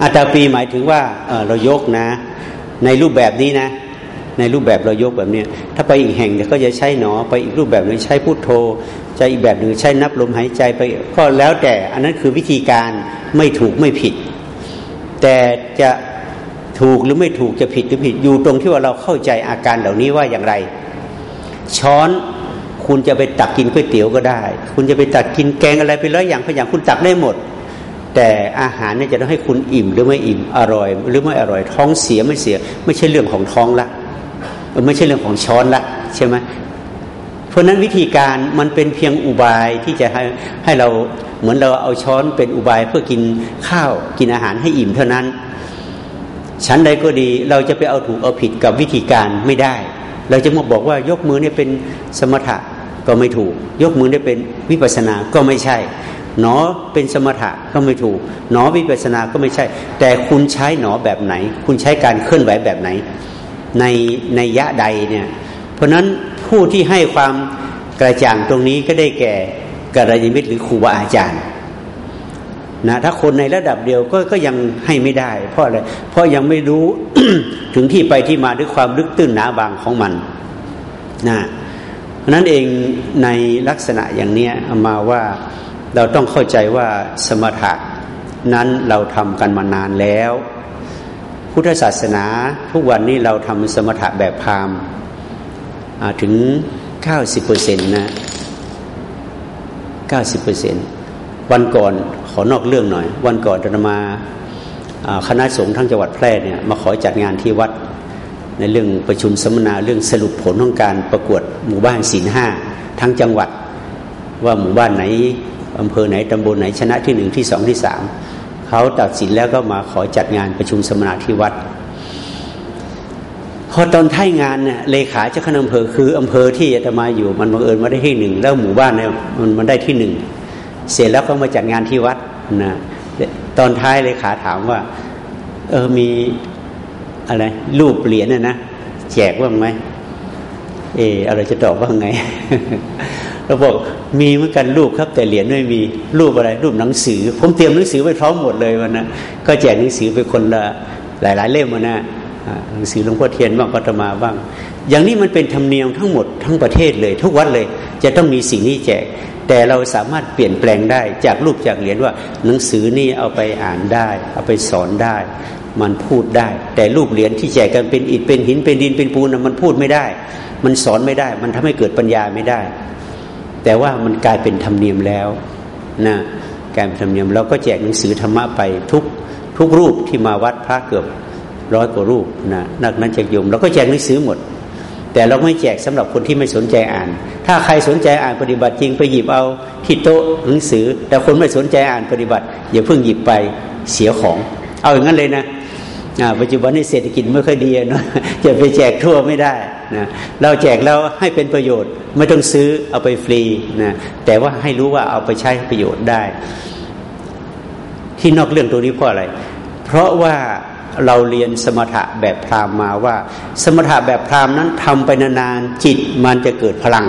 อาตาปีหมายถึงว่าเรายกนะ ในรูปแบบนี้นะ ในรูปแบบเรายกแบบนี้ถ้าไปอีกแห่งเดี๋ยวก็จะใช้หนอ ไปอีกรูปแบบหนึ่งใช้พุทโธใช้อีกแบบหนึ่งใช้นับลมหายใจไปก็แล้วแต่อันนั้นคือวิธีการไม่ถูกไม่ผิด แต่จะถูกหรือไม่ถูกจะผิดหรือผิดอยู่ตรงที่ว่าเราเข้าใจอาการเหล่านี้ว่าอย่างไร ช้อนคุณจะไปตักกินก๋วยเตี๋ยวก็ได้ คุณจะไปตักกินแกงอะไรไปร้อยอย่างพอย่างคุณตักได้หมด แต่อาหารเนี่ยจะต้องให้คุณอิ่มหรือไม่อิ่มอร่อย หรือไม่อร่อยท้องเสียไม่เสีย ไม่ใช่เรื่องของท้องละไม่ใช่เรื่องของช้อนละใช่ไหมเพราะนั้นวิธีการมันเป็นเพียงอุบายที่จะให้ให้เราเหมือนเราเอาช้อนเป็นอุบายเพื่อกินข้าวกินอาหารให้อิ่มเท่านั้นชั้นใดก็ดีเราจะไปเอาถูกเอาผิดกับวิธีการไม่ได้ เราจะมาบอกว่ายกมือเนี่ยเป็นสมถะก็ไม่ถูก ยกมือเนี่ยเป็นวิปัสนาก็ไม่ใช่ หนอเป็นสมถะก็ไม่ถูก หนอวิปัสนาก็ไม่ใช่ แต่คุณใช้หนอแบบไหน คุณใช้การเคลื่อนไหวแบบไหน ในในยะใดเนี่ยเพราะนั้นผู้ที่ให้ความกระจ่างตรงนี้ก็ได้แก่กัลยาณมิตรหรือครูบาอาจารย์ นะถ้าคนในระดับเดียวก็ก็ยังให้ไม่ได้ เพราะอะไรเพราะยังไม่รู้ถึงที่ไปที่มาด้วยความลึกตื้นหนาบางของมันนะนั้นเองในลักษณะอย่างนี้มาว่าเราต้องเข้าใจว่าสมถะนั้นเราทำกันมานานแล้ว พุทธศาสนาทุกวันนี้เราทำสมถะแบบพามถึง 90%นะ 90%วันก่อน ขอนอกเรื่องหน่อย วันก่อนจะมาคณะสงฆ์ทั้งจังหวัดแพร่เนี่ยมาขอจัดงานที่วัดในเรื่องประชุมสัมมนาเรื่องสรุปผลของการประกวดหมู่บ้านศีลห้าทั้งจังหวัด ว่าหมู่บ้านไหนอำเภอไหนตำบลไหนชนะที่หนึ่งที่สองที่สามเขาตัดสินแล้วก็มาขอจัดงานประชุมสัมมนาที่วัด พอตอนท้ายงานเนี่ยเลขาเจ้าคณะอำเภอคืออำเภอที่จะมาอยู่มันบังเอิญมาได้ที่หนึ่งแล้วหมู่บ้านเนี่ยมันมันได้ที่หนึ่ง เสร็จแล้วก็มาจัดงานที่วัดนะตอนท้ายเลยขาถามว่า เออมีอะไรรูปเหรียญน่ะนะแจกว่างไหมเอออะไรจะตอบว่าไงเราบอกมีเหมือนกันรูปครับ แต่เหรียญไม่มีรูปอะไร รูปหนังสือ ผมเตรียมหนังสือไว้พร้อมหมดเลยวันนะก็แจกหนังสือไปคนละหลาย ๆ เล่มนะ หนังสือหลวงพ่อเทียนบ้างก็ตมาบ้าง อย่างนี้มันเป็นธรรมเนียมทั้งหมดทั้งประเทศเลย ทุกวัดเลยจะต้องมีสิ่งนี้แจก แต่เราสามารถเปลี่ยนแปลงได้จากรูปจากเหรียญว่า หนังสือนี่เอาไปอ่านได้ เอาไปสอนได้ มันพูดได้ แต่รูปเหรียญที่แจกกันเป็นอิฐเป็นหินเป็นดินเป็นปูนมันพูดไม่ได้ มันสอนไม่ได้ มันทำให้เกิดปัญญาไม่ได้ แต่ว่ามันกลายเป็นธรรมเนียมแล้วนะกลายเป็นธรรมเนียมเราก็แจกหนังสือธรรมะไปทุกทุกรูปที่มาวัดพระเกือบ ร้อยกว่ารูปนะนักนั้นจะยมเราก็แจกหนังสือหมด แต่เราไม่แจกสำหรับคนที่ไม่สนใจอ่าน ถ้าใครสนใจอ่านปฏิบัติจริงไปหยิบเอาที่โต๊ะหนังสือ แต่คนไม่สนใจอ่านปฏิบัติอย่าเพิ่งหยิบไปเสียของ เอาอย่างนั้นเลยนะปัจจุบันนี้เศรษฐกิจไม่ค่อยดีนะจะไปแจกทั่วไม่ได้นะเราแจกแล้วให้เป็นประโยชน์ไม่ต้องซื้อเอาไปฟรีนะแต่ว่าให้รู้ว่าเอาไปใช้ประโยชน์ได้ ที่นอกเรื่องตัวนี้เพราะอะไร เพราะว่า เราเรียนสมถะแบบพราหมณ์มาว่า สมถะแบบพราหมณ์นั้นทำไปนานๆจิตมันจะเกิดพลัง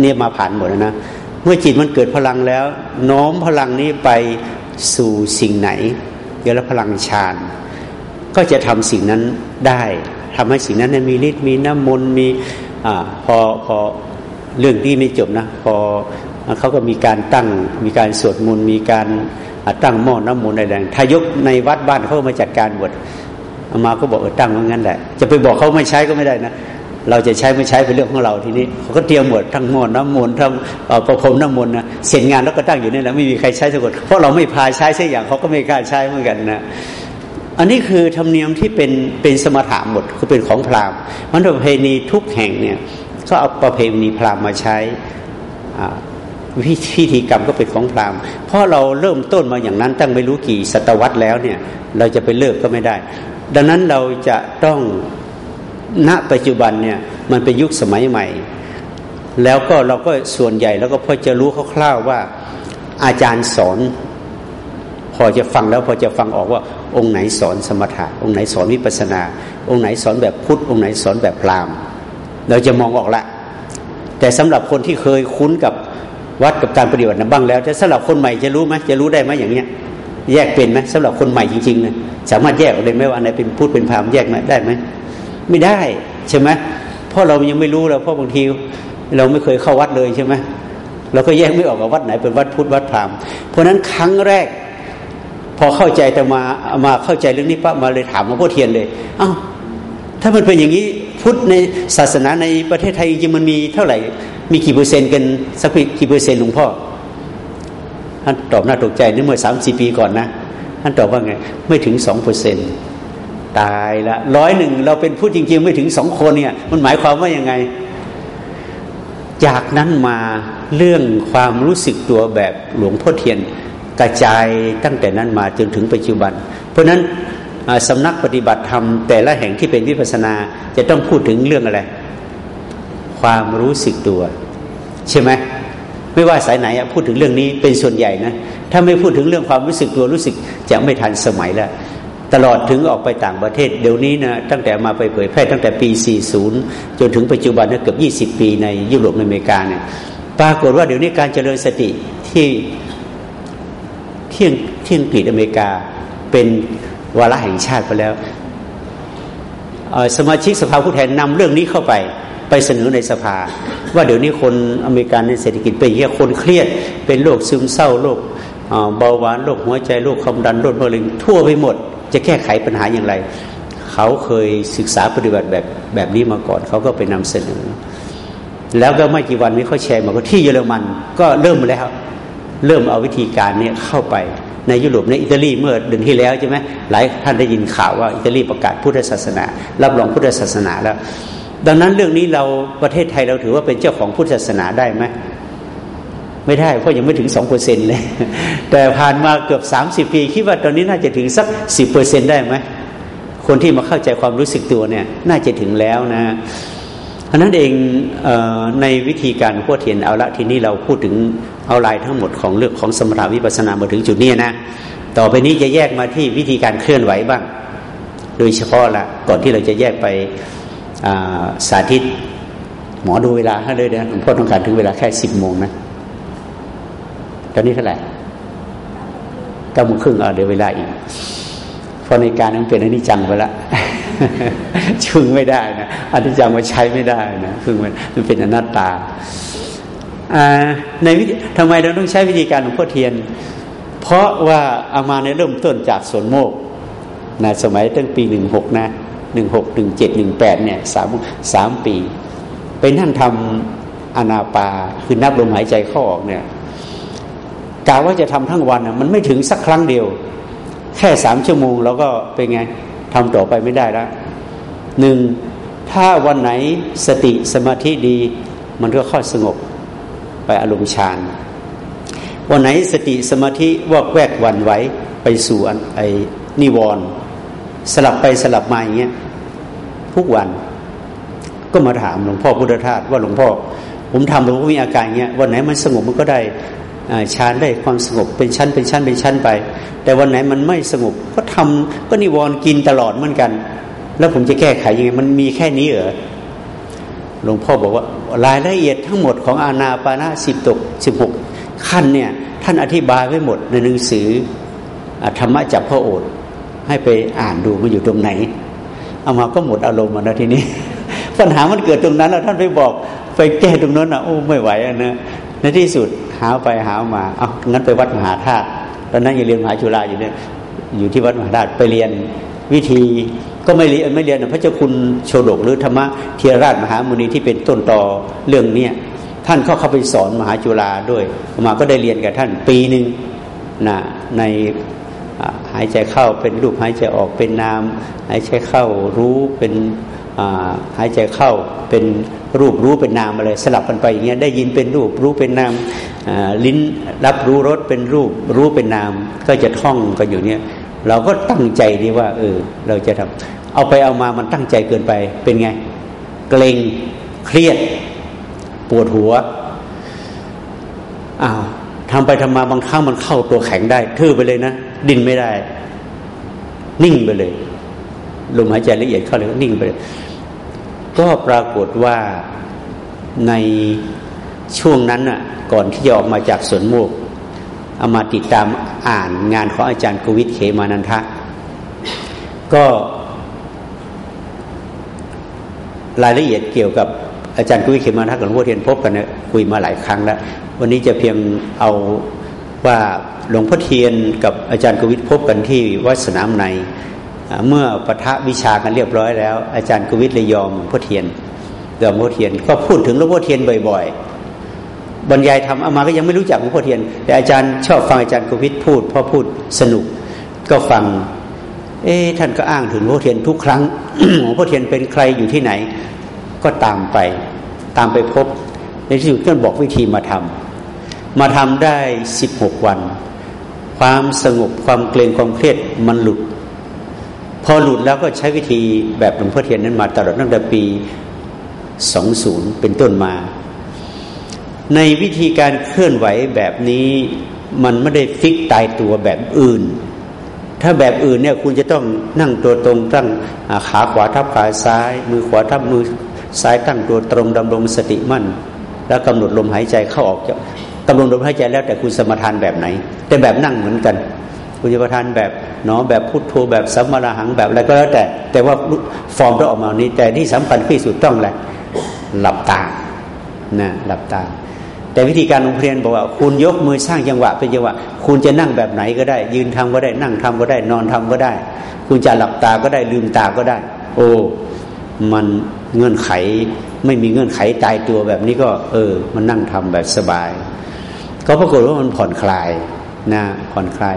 เนี่ยมาผ่านหมดแล้วนะเมื่อจิตมันเกิดพลังแล้วโน้มพลังนี้ไปสู่สิ่งไหนเดี๋ยวแล้วพลังฌานก็จะทำสิ่งนั้นได้ทำให้สิ่งนั้นมีฤทธิ์มีน้ำมนต์มีอพอพอเรื่องที่ไม่จบนะ พอเขาก็มีการตั้งมีการสวดมนต์มีการ ตั้งหม้อน้ำมนต์อะไรทายกในวัดบ้านเขามาจัดการบวชอามาก็บอกเออตั้งว่างั้นแหละ จะไปบอกเขาไม่ใช้ก็ไม่ได้นะเราจะใช้ไม่ใช้เป็นเรื่องของเราทีนี้เขาก็เตรียมหมดทั้งหม้อน้ำมนต์ทั้งประพรมน้ำมนต์นะเสร็จงานแล้วก็ตั้งอยู่นี่แหละไม่มีใครใช้สักคนเพราะเราไม่พาใช้สักอย่างเขาก็ไม่กล้าใช้เหมือนกันนะอันนี้คือธรรมเนียมที่เป็นเป็นสมถะหมดคือเป็นของพราหมณ์มันประเพณีทุกแห่งเนี่ยก็เอาประเพณีพราหมณ์มาใช้ วิธีกรรมก็เป็นของพราหมณ์เพราะเราเริ่มต้นมาอย่างนั้นตั้งไม่รู้กี่ศตวรรษแล้วเนี่ย เราจะไปเลิกก็ไม่ได้ ดังนั้นเราจะต้องณปัจจุบันเนี่ยมันเป็นยุคสมัยใหม่ แล้วก็เราก็ส่วนใหญ่แล้วก็พอจะรู้คร่าวๆว่าอาจารย์สอน พอจะฟังแล้วพอจะฟังออกว่าองค์ไหนสอนสมถะ องค์ไหนสอนวิปัสนา องค์ไหนสอนแบบพุทธองค์ไหนสอนแบบพราหมณ์ เราจะมองออกละ แต่สำหรับคนที่เคยคุ้นกับ วัดกับการปฏิบัตินะบ้างแล้วแต่สำหรับคนใหม่จะรู้ไหมจะรู้ได้ไหมอย่างเนี้ย แยกเป็นไหมสำหรับคนใหม่จริงๆนะสามารถแยกออกได้ไหมว่าอะไหนเป็นพุทธเป็นพราหมณ์แยกไหมได้ไหมไม่ได้ใช่ไหมเพราะเรายังไม่รู้เราเพราะบางทีเราไม่เคยเข้าวัดเลยใช่ไหมเราก็แยกไม่ออกว่าวัดไหนเป็นวัดพุทธวัดพราหมณ์เพราะนั้นครั้งแรก พอเข้าใจแต่มามาเข้าใจเรื่องนี้ปั๊บมาเลยถามหลวงพ่อเทียนเลยเอา้าถ้ามันเป็นอย่างนี้พุทธในศาสนาในประเทศไทยจริงมันมีเท่าไหร่ มีกี่เปอร์เซ็นต์กันสักกี่เปอร์เซ็นต์หลวงพ่อท่านตอบน่าตกใจนี่เมื่อสามสี่ปีก่อนนะท่านตอบว่าไง ไม่ถึงสองเปอร์เซ็นต์ตายละร้อยหนึ่งเราเป็นผู้จริง ๆ ไม่ถึงสองคนเนี่ย มันหมายความว่ายังไง จากนั้นมาเรื่องความรู้สึกตัวแบบหลวงพ่อเทียนกระจายตั้งแต่นั้นมาจนถึงปัจจุบัน เพราะฉะนั้นสำนักปฏิบัติธรรมแต่ละแห่งที่เป็นวิปัสนาจะต้องพูดถึงเรื่องอะไร ความรู้สึกตัว ใช่ไหมไม่ว่าสายไหนพูดถึงเรื่องนี้เป็นส่วนใหญ่นะถ้าไม่พูดถึงเรื่องความรู้สึกตัวรู้สึกจะไม่ทันสมัยแล้วตลอดถึงออกไปต่างประเทศ เดี๋ยวนี้นะตั้งแต่มาไปเผยแพร่ตั้งแต่ปี 40 จนถึงปัจจุบันนะเกือบ 20 ปีในยุโรปในอเมริกาเนี่ยปรากฏว่าเดี๋ยวนี้การเจริญสติที่ที่ที่อังกฤษอเมริกาเป็นวาระแห่งชาติไปแล้ว สมาชิกสภาผู้แทนนำเรื่องนี้เข้าไป ไปเสนอในสภา ว่าเดี๋ยวนี้คนอเมริกันในเศรษฐกิจเป็นเยอะคนเครียด เป็นโรคซึมเศร้าโรคเบาหวานโรคหัวใจโรคความดันโรคมะเร็งทั่วไปหมด จะแก้ไขปัญหาอย่างไร เขาเคยศึกษาปฏิบัติแบบแบบนี้มาก่อน เขาก็ไปนำเสนอ แล้วก็ไม่กี่วันนี้เขาแชร์มาว่าที่เยอรมันก็เริ่มแล้ว เริ่มเอาวิธีการนี้เข้าไปในยุโรปในอิตาลีเมื่อเดือนที่แล้วใช่ไหมหลายท่านได้ยินข่าวว่าอิตาลีประกาศพุทธศาสนา รับรองพุทธศาสนาแล้ว ดังนั้นเรื่องนี้เราประเทศไทยเราถือว่าเป็นเจ้าของพุทธศาสนาได้ไหมไม่ได้เพราะยังไม่ถึงสองเปอร์เซ็นเลย แต่ผ่านมาเกือบสามสิบปี คิดว่าตอนนี้น่าจะถึงสักสิบเปอร์เซ็นได้ไหมคนที่มาเข้าใจความรู้สึกตัวเนี่ยน่าจะถึงแล้วนะเพราะนั้นเองเอในวิธีการพูดเทียนเอาละทีนี้เราพูดถึงเอาลายทั้งหมดของเรื่องของสมถาวิปัสนามาถึงจุดนี้นะ ต่อไปนี้จะแยกมาที่วิธีการเคลื่อนไหวบ้าง โดยเฉพาะละก่อนที่เราจะแยกไป สาธิต หมอดูเวลาให้เลยนะหลวงพ่อต้องการถึงเวลาแค่สิบโมงนะตอนนี้เท่าไหร่เก้าโมงครึ่งเอาเดี๋ยวเวลาอีกเพราะในการนั้นเป็นอนิจจังไปละชึงไม่ได้นะอนิจจังมาใช้ไม่ได้นะคือมันมันเป็นอนัตตาในวิธีทำไมเราต้องใช้วิธีการหลวงพ่อเทียน เพราะว่าเอามาในเริ่มต้นจากสวนโมกนะสมัยตั้งปีหนึ่งหกนะ หนึ่งหกหนึ่งเจ็ดหนึ่งแปดเนี่ยสามสามปี ไปนั่งทำอนาปาคือนับลมหายใจเข้าออกเนี่ยกาว่าจะทำทั้งวันมันไม่ถึงสักครั้งเดียว แค่สามชั่วโมงแล้วก็เป็นไงทำต่อไปไม่ได้แล้วหนึ่งถ้าวันไหนสติสมาธิดี มันก็ค่อยสงบไปอารมณ์ฌานวันไหนสติสมาธิวอกแวกวันไหวไปสู่ไอ้นิวรณ์ สลับไปสลับมาอย่างเงี้ยทุกวัน ก็มาถามหลวงพ่อพุทธทาสว่าหลวงพ่อ ผมทำผมก็มีอาการเงี้ยวันไหนมันสงบมันก็ได้ฌานได้ความสงบเป็นชั้นเป็นชั้นเป็นชั้นไป แต่วันไหนมันไม่สงบก็ทำก็นิวรณ์กินตลอดเหมือนกัน แล้วผมจะแก้ไขยังไงมันมีแค่นี้เหรอหลวงพ่อบอกว่ารายละเอียดทั้งหมดของอาณาปานาสิบตกสิบหกขั้นเนี่ยท่านอธิบายไว้หมดในหนังสือธรรมะจับพระโอษฐ์ ให้ไปอ่านดูมันอยู่ตรงไหน เอามาก็หมดอารมณ์มาแล้วทีนี้ ปัญหามันเกิดตรงนั้นแล้วท่านไปบอกไปแก้ตรงนั้นอะโอ้ไม่ไหวอะนะในที่สุดหาไปหามาเอางั้นไปวัดมหาธาตุตอนนั้นยังเรียนมหาจุฬาอยู่เนี่ยอยู่ที่วัดมหาธาตุไปเรียนวิธีก็ไม่เรียนไม่เรียนพระเจ้าคุณโชดกหรือธรรมะเทียราชมหามุนีที่เป็นต้นต่อเรื่องเนี้ยท่านเข้าเข้าไปสอนมหาจุฬาด้วยมาก็ได้เรียนกับท่านปีหนึ่งนะใน หายใจเข้าเป็นรูปหายใจออกเป็นนาม หายใจเข้ารู้เป็นหายใจเข้าเป็นรูปรู้เป็นนามอะไรสลับกันไปอย่างเงี้ยได้ยินเป็นรูปรู้เป็นนามลิ้นรับรู้รสเป็นรูปรู้เป็นนาม ก็จะท่องกันอยู่เนี้ยเราก็ตั้งใจดีว่าเออเราจะทำเอาไปเอามามันตั้งใจเกินไปเป็นไง เกรงเครียด ปวดหัวอ้าวทำไปทำมาบางครั้งมันเข้าตัวแข็งได้ทื่อไปเลยนะ ดินไม่ได้ นิ่งไปเลย ลมหายใจละเอียดเข้าเลยนิ่งไปเลย ก็ปรากฏว่าในช่วงนั้นน่ะ ก่อนที่จะออกมาจากสวนโมกเอามาติดตามอ่านงานของอาจารย์กวิทเขมานันทะ ก็รายละเอียดเกี่ยวกับอาจารย์กวิทเขมานันทะกับหลวงพ่อเทียนพบกันเนี่ยคุยมาหลายครั้งแล้ว วันนี้จะเพียงเอา ว่าหลวงพ่อเทียนกับอาจารย์กวิทพบกันที่วัดสนามใน เมื่อปะทะวิชากันเรียบร้อยแล้ว อาจารย์กวิทเลยยอมหลวงพ่อเทียนยอมพ่อเทียนก็พูดถึงหลวงพ่อเทียนบ่อยๆ บรรยายทำเอามาก็ยังไม่รู้จักหลวงพ่อเทียน แต่อาจารย์ชอบฟังอาจารย์กวิทพูดเพราะพูดสนุกก็ฟัง เอ๊ท่านก็อ้างถึงหลวงพ่อเทียนทุกครั้งหลวงพ่อเทียนเป็นใครอยู่ที่ไหน ก็ตามไป ตามไปพบในที่สุดท่านบอกวิธีมาทำ มาทำได้สิบหกวัน ความสงบความเกรงความเครียดมันหลุด พอหลุดแล้วก็ใช้วิธีแบบหลวงพ่อเทียนนั้นมาตลอดตั้งแต่ปีสองศูนย์เป็นต้นมา ในวิธีการเคลื่อนไหวแบบนี้มันไม่ได้ฟิกตายตัวแบบอื่น ถ้าแบบอื่นเนี่ยคุณจะต้องนั่งตัวตรงตั้งขาขวาทับขาซ้าย มือขวาทับมือซ้ายตั้งตัวตรงดำรงสติมั่น แล้วกำหนดลมหายใจเข้าออก กำหนดลมหายใจแล้วแต่คุณสมทานแบบไหน แต่แบบนั่งเหมือนกัน คุณจะประทานแบบเนาะแบบพุทโธแบบสัมมาหังแบบอะไรก็แล้วแต่ แต่ว่าฟอร์มต้องออกมานี้ แต่ที่สำคัญที่สุดต้องแหละหลับตานะหลับตา แต่วิธีการลงเรียนบอกว่า คุณยกมือสร้างจังหวะเป็นจังหวะ คุณจะนั่งแบบไหนก็ได้ ยืนทำก็ได้นั่งทำก็ได้นอนทำก็ได้ คุณจะหลับตาก็ได้ลืมตาก็ได้ โอ้มันเงื่อนไขไม่มีเงื่อนไขตายตัวแบบนี้ก็ เออ มันนั่งทำแบบสบาย ก็ปรากฏว่ามันผ่อนคลายนะผ่อนคลาย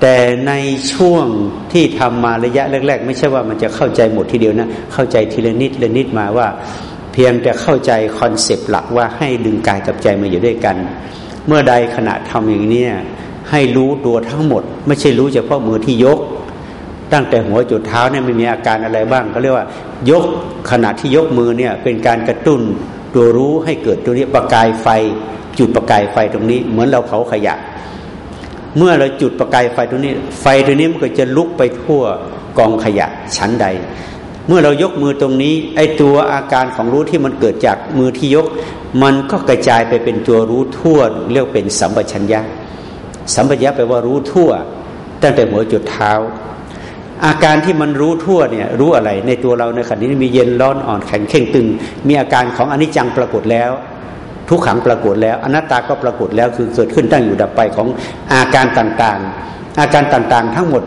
แต่ในช่วงที่ทำมาระยะแรก ๆ ไม่ใช่ว่ามันจะเข้าใจหมดทีเดียวนะ เข้าใจทีละนิดละนิดมาว่า เพียงแต่เข้าใจคอนเซปต์หลักว่าให้ดึงกายกับใจมาอยู่ด้วยกัน เมื่อใดขณะทำอย่างนี้ให้รู้ตัวทั้งหมด ไม่ใช่รู้เฉพาะมือที่ยก ตั้งแต่หัวจุดเท้าเนี่ยไม่มีอาการอะไรบ้างก็เรียกว่ายกขณะที่ยกมือเนี่ยเป็นการกระตุ้นตัวรู้ให้เกิดตัวนี้ประกายไฟ จุดประกายไฟตรงนี้ เหมือนเราเผาขยะ เมื่อเราจุดประกายไฟตรงนี้ ไฟตัวนี้มันก็จะลุกไปทั่วกองขยะชั้นใด เมื่อเรายกมือตรงนี้ ไอตัวอาการของรู้ที่มันเกิดจากมือที่ยก มันก็กระจายไปเป็นตัวรู้ทั่วเรียกเป็นสัมปชัญญะ สัมปชัญญะแปลว่ารู้ทั่ว ตั้งแต่หัวจุดเท้า อาการที่มันรู้ทั่วเนี่ยรู้อะไรในตัวเราในขณะนี้มีเย็นร้อนอ่อนแข็งเข่งตึง มีอาการของอนิจจังปรากฏแล้ว ทุกขังปรากฏแล้ว อนัตตาก็ปรากฏแล้วคือเกิดขึ้นตั้งอยู่ดับไปของอาการต่างๆ อาการต่างๆ ทั้งหมด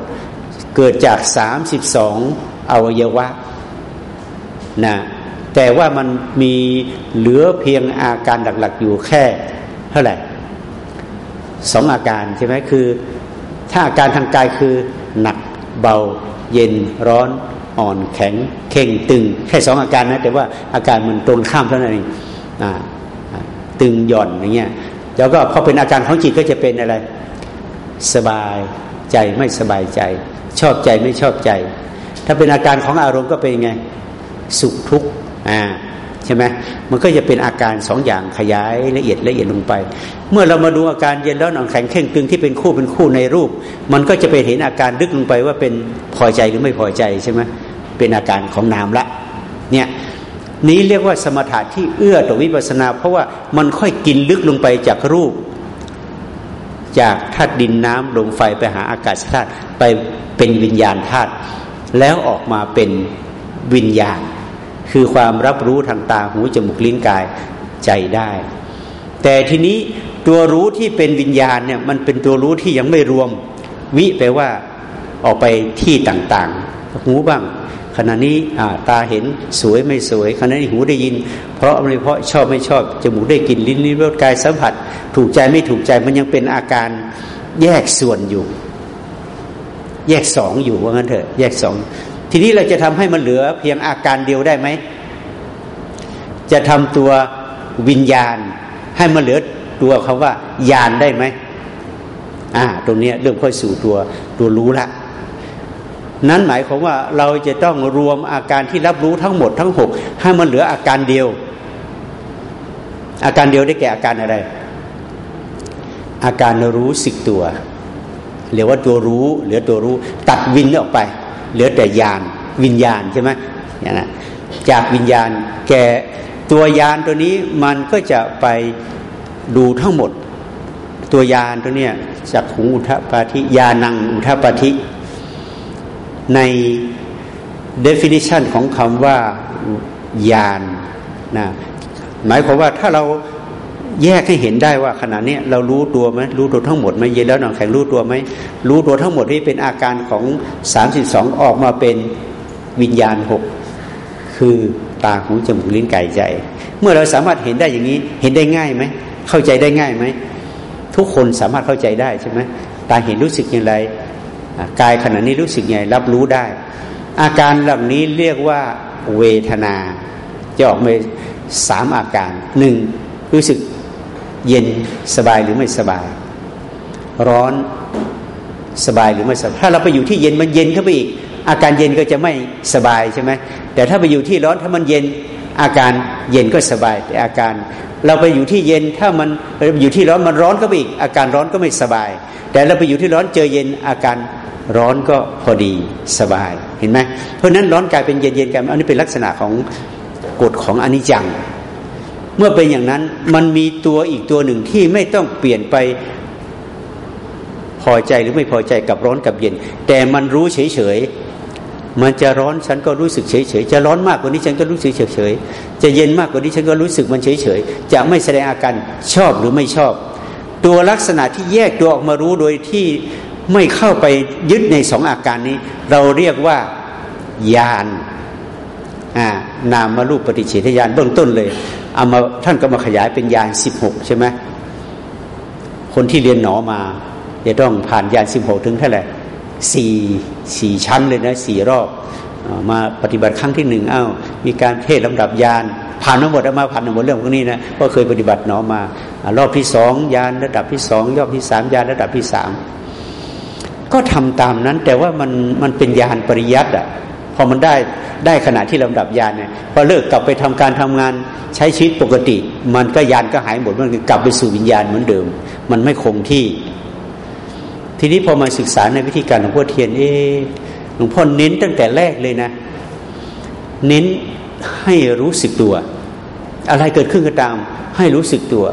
เกิดจากสามสิบสองอวัยวะนะแต่ว่ามันมีเหลือเพียงอาการหลักๆ อยู่แค่เท่าไหร่สองอาการใช่ไหมคือ ถ้าอาการทางกายคือหนักเบา เย็นร้อนอ่อนแข็งเข่งตึง แค่สองอาการนะแต่ว่าอาการมันตรงข้ามเท่านั้นเอง ตึงหย่อนอย่างเงี้ยแล้วก็พอเป็นอาการของจิตก็จะเป็นอะไร สบายใจไม่สบายใจ ชอบใจไม่ชอบใจ ถ้าเป็นอาการของอารมณ์ก็เป็นไง สุขทุกข์อ่าใช่ไหมมันก็จะเป็นอาการสองอย่างขยายละเอียดละเอียดลงไป เมื่อเรามาดูอาการเย็นร้อนอ่อนแข็งเข่งตึงที่เป็นคู่เป็นคู่ในรูป มันก็จะไปเห็นอาการลึกลงไปว่าเป็นพอใจหรือไม่พอใจใช่ไหมเป็นอาการของนามละเนี่ย นี้เรียกว่าสมถะที่เอื้อต่อวิปัสนา เพราะว่ามันค่อยกินลึกลงไปจากรูป จากธาตุดินน้ำลมไฟไปหาอากาศธาตุไปเป็นวิญญาณธาตุแล้วออกมาเป็นวิญญาณ คือความรับรู้ทางตาหูจมูกลิ้นกายใจได้ แต่ทีนี้ตัวรู้ที่เป็นวิญญาณเนี่ยมันเป็นตัวรู้ที่ยังไม่รวม วิแปลว่าออกไปที่ต่างๆ หูบ้าง ขณะนี้ตาเห็นสวยไม่สวยขณะนี้หูได้ยิน เพราะไม่เพราะชอบไม่ชอบจมูกได้กลิ่นลิ้นลิ้นรสกายสัมผัส ถูกใจไม่ถูกใจมันยังเป็นอาการแยกส่วนอยู่ แยกสองอยู่ว่างั้นเถอะ แยกสองทีนี้เราจะทำให้มันเหลือเพียงอาการเดียวได้ไหมจะทำตัววิญญาณ ให้มันเหลือตัวคาว่า ญาณได้ไหมอ่า ตรงนี้เริ่มค่อยสู่ตัวตัวรู้ละ นั้นหมายความว่าเราจะต้องรวมอาการที่รับรู้ทั้งหมดทั้งหกให้มันเหลืออาการเดียว อาการเดียวได้แก่อาการอะไร อาการรู้สึกตัวเรียกว่าตัวรู้ เหลือตัวรู้ ตัดวินออกไป เหลือแต่ญาณวิญญาณใช่ไหมอย่างนั้นจากวิญญาณแก่ตัวยานตัวนี้มันก็จะไปดูทั้งหมด ตัวยานตัวเนี้ยจากขุงอุทปาธิยานังอุทปาธิ ใน definition ของคำว่าญาณนะหมายความว่าถ้าเราแยกให้เห็นได้ว่าขณะนี้เรารู้ตัวไหมรู้ตัวทั้งหมดไหมเย็นแล้วนังแข็งรู้ตัวไหมรู้ตัวทั้งหมดที่เป็นอาการของสามสิบสองออกมาเป็นวิญญาณหกคือตาหูจมูกลิ้นกายใจ เมื่อเราสามารถเห็นได้อย่างนี้เห็นได้ง่ายไหมเข้าใจได้ง่ายไหมทุกคนสามารถเข้าใจได้ใช่ไหมตาเห็นรู้สึกอย่างไร กายขณะนี้รู้สึกไงรับรู้ได้ อาการเหล่านี้เรียกว่าเวทนา จะออกมาสามอาการหนึ่งรู้สึกเย็นสบายหรือไม่สบาย ร้อนสบายหรือไม่สบายถ้าเราไปอยู่ที่เย็นมันเย็นเข้าไปอีก อาการเย็นก็จะไม่สบายใช่ไหมแต่ถ้าไปอยู่ที่ร้อนถ้ามันเย็น อาการเย็นก็สบายแต่อาการ เราไปอยู่ที่เย็นถ้ามันอยู่ที่ร้อนมันร้อนก็ไปอีก อาการร้อนก็ไม่สบาย แต่เราไปอยู่ที่ร้อนเจอเย็นอาการร้อนก็พอดีสบายเห็นไหมเพราะนั้นร้อนกลายเป็นเย็นเย็นกลายอันนี้เป็นลักษณะของกฎของอนิจจัง เมื่อเป็นอย่างนั้นมันมีตัวอีกตัวหนึ่งที่ไม่ต้องเปลี่ยนไปพอใจหรือไม่พอใจกับร้อนกับเย็น แต่มันรู้เฉยเฉย มันจะร้อนฉันก็รู้สึกเฉยเฉยจะร้อนมากกว่านี้ฉันก็รู้สึกเฉยเฉยจะเย็นมากกว่านี้ฉันก็รู้สึกมันเฉยเฉยจะไม่แสดงอาการชอบหรือไม่ชอบ ตัวลักษณะที่แยกตัวออกมารู้โดยที่ไม่เข้าไปยึดในสองอาการนี้ เราเรียกว่าญาณนามารูปปฏิเฉทญาณเบื้องต้นเลยเอามาท่านก็มาขยายเป็นญาณสิบหกใช่ไหมคนที่เรียนหนอมาจะต้องผ่านญาณสิบหกถึงเท่าไหร่ สี่สี่ชั้นเลยนะสี่รอบมาปฏิบัติครั้งที่หนึ่งอ้าวมีการเทศลำดับญาณผ่านมาหมดมาผ่านมาหมดเรื่องพวกนี้นะก็เคยปฏิบัติหนอมารอบที่สองญาณระดับที่สองรอบที่สามญาณระดับที่สามก็ทำตามนั้นแต่ว่ามันมันเป็นญาณปริยัติอะพอมันได้ได้ขณะที่ลำดับญาณเนี่ยพอเลิกกลับไปทำการทำงานใช้ชีวิตปกติ มันก็ญาณก็หายหมดมันกลับไปสู่วิญญาณเหมือนเดิม มันไม่คงที่ ทีนี้พอมาศึกษาในวิธีการหลวงพ่อเทียนเอหลวงพ่อเน้นตั้งแต่แรกเลยนะ เน้นให้รู้สึกตัว อะไรเกิดขึ้นก็ตาม ให้รู้สึกตัว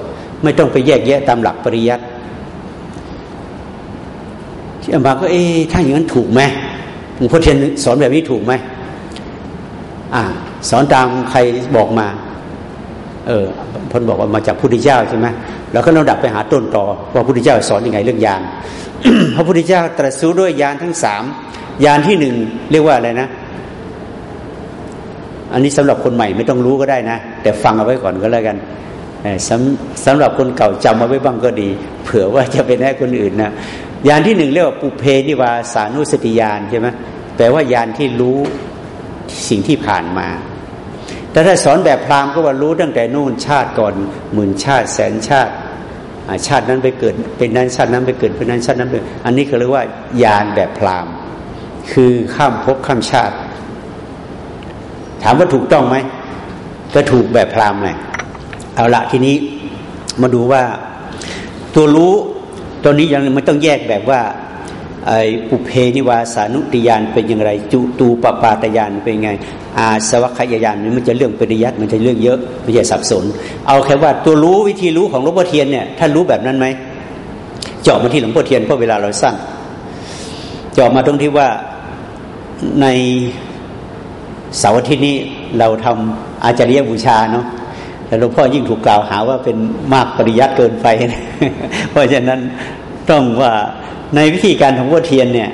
ไม่ต้องไปแยกแยะตามหลักปริยัติที่อามาก็เอ๊ถ้าอย่างนั้นถูกไหมหลวงพ่อเทียนสอนแบบนี้ถูกไหมอ่า สอนตามใครบอกมา เออพนบอกว่ามาจากพุทธเจ้าใช่ไหม เราก็ลำดับไปหาต้นต่อว่าพุทธเจ้าสอนยังไงเรื่องยานพระพุทธเจ้าตรัสรู้ด้วยยานทั้งสามยานที่หนึ่งเรียกว่าอะไรนะ อันนี้สำหรับคนใหม่ไม่ต้องรู้ก็ได้นะ แต่ฟังเอาไว้ก่อนก็แล้วกันสำสำหรับคนเก่าจำมาไว้บ้างก็ดี เผื่อว่าจะไปแน่คนอื่นนะยานที่หนึ่งเรียกว่าปุเพนิวาสานุสติยานใช่ไหมแปลว่ายานที่รู้สิ่งที่ผ่านมา แต่ถ้าสอนแบบพราหมณ์ก็ว่ารู้ตั้งแต่นู่นชาติก่อนหมื่นชาติแสนชาติชาตินั้นไปเกิดเป็นนั้นชาตินั้นไปเกิดเป็นนั้นชาตินั้นเป็นอันนี้ก็เรียกว่ายานแบบพราหมณ์ คือข้ามภพข้ามชาติ ถามว่าถูกต้องไหมก็ถูกแบบพราหมณ์ไงเอาละทีนี้มาดูว่าตัวรู้ตัวนี้ยังไม่ต้องแยกแบบว่า ไอ้อุเพนิวาสานุติยานเป็นอย่างไร จุตูปปาตยานเป็นไง อาสวัคยายานนี่มันจะเรื่องปริยัติมันจะเรื่องเยอะไม่ใช่สับสน เอาแค่ว่าตัวรู้วิธีรู้ของหลวงพ่อเทียนเนี่ยท่านรู้แบบนั้นไหมเจาะมาที่หลวงพ่อเทียนเพราะเวลาเราสั้นเจาะมาตรงที่ว่าในเสาร์อาทิตย์นี้เราทำอาจาริยบูชาเนาะแต่หลวงพ่อยิ่งถูกกล่าวหาว่าเป็นมากปริยัติเกินไป เพราะฉะนั้นต้องว่า ในวิธีการของวัวเทียนเนี่ย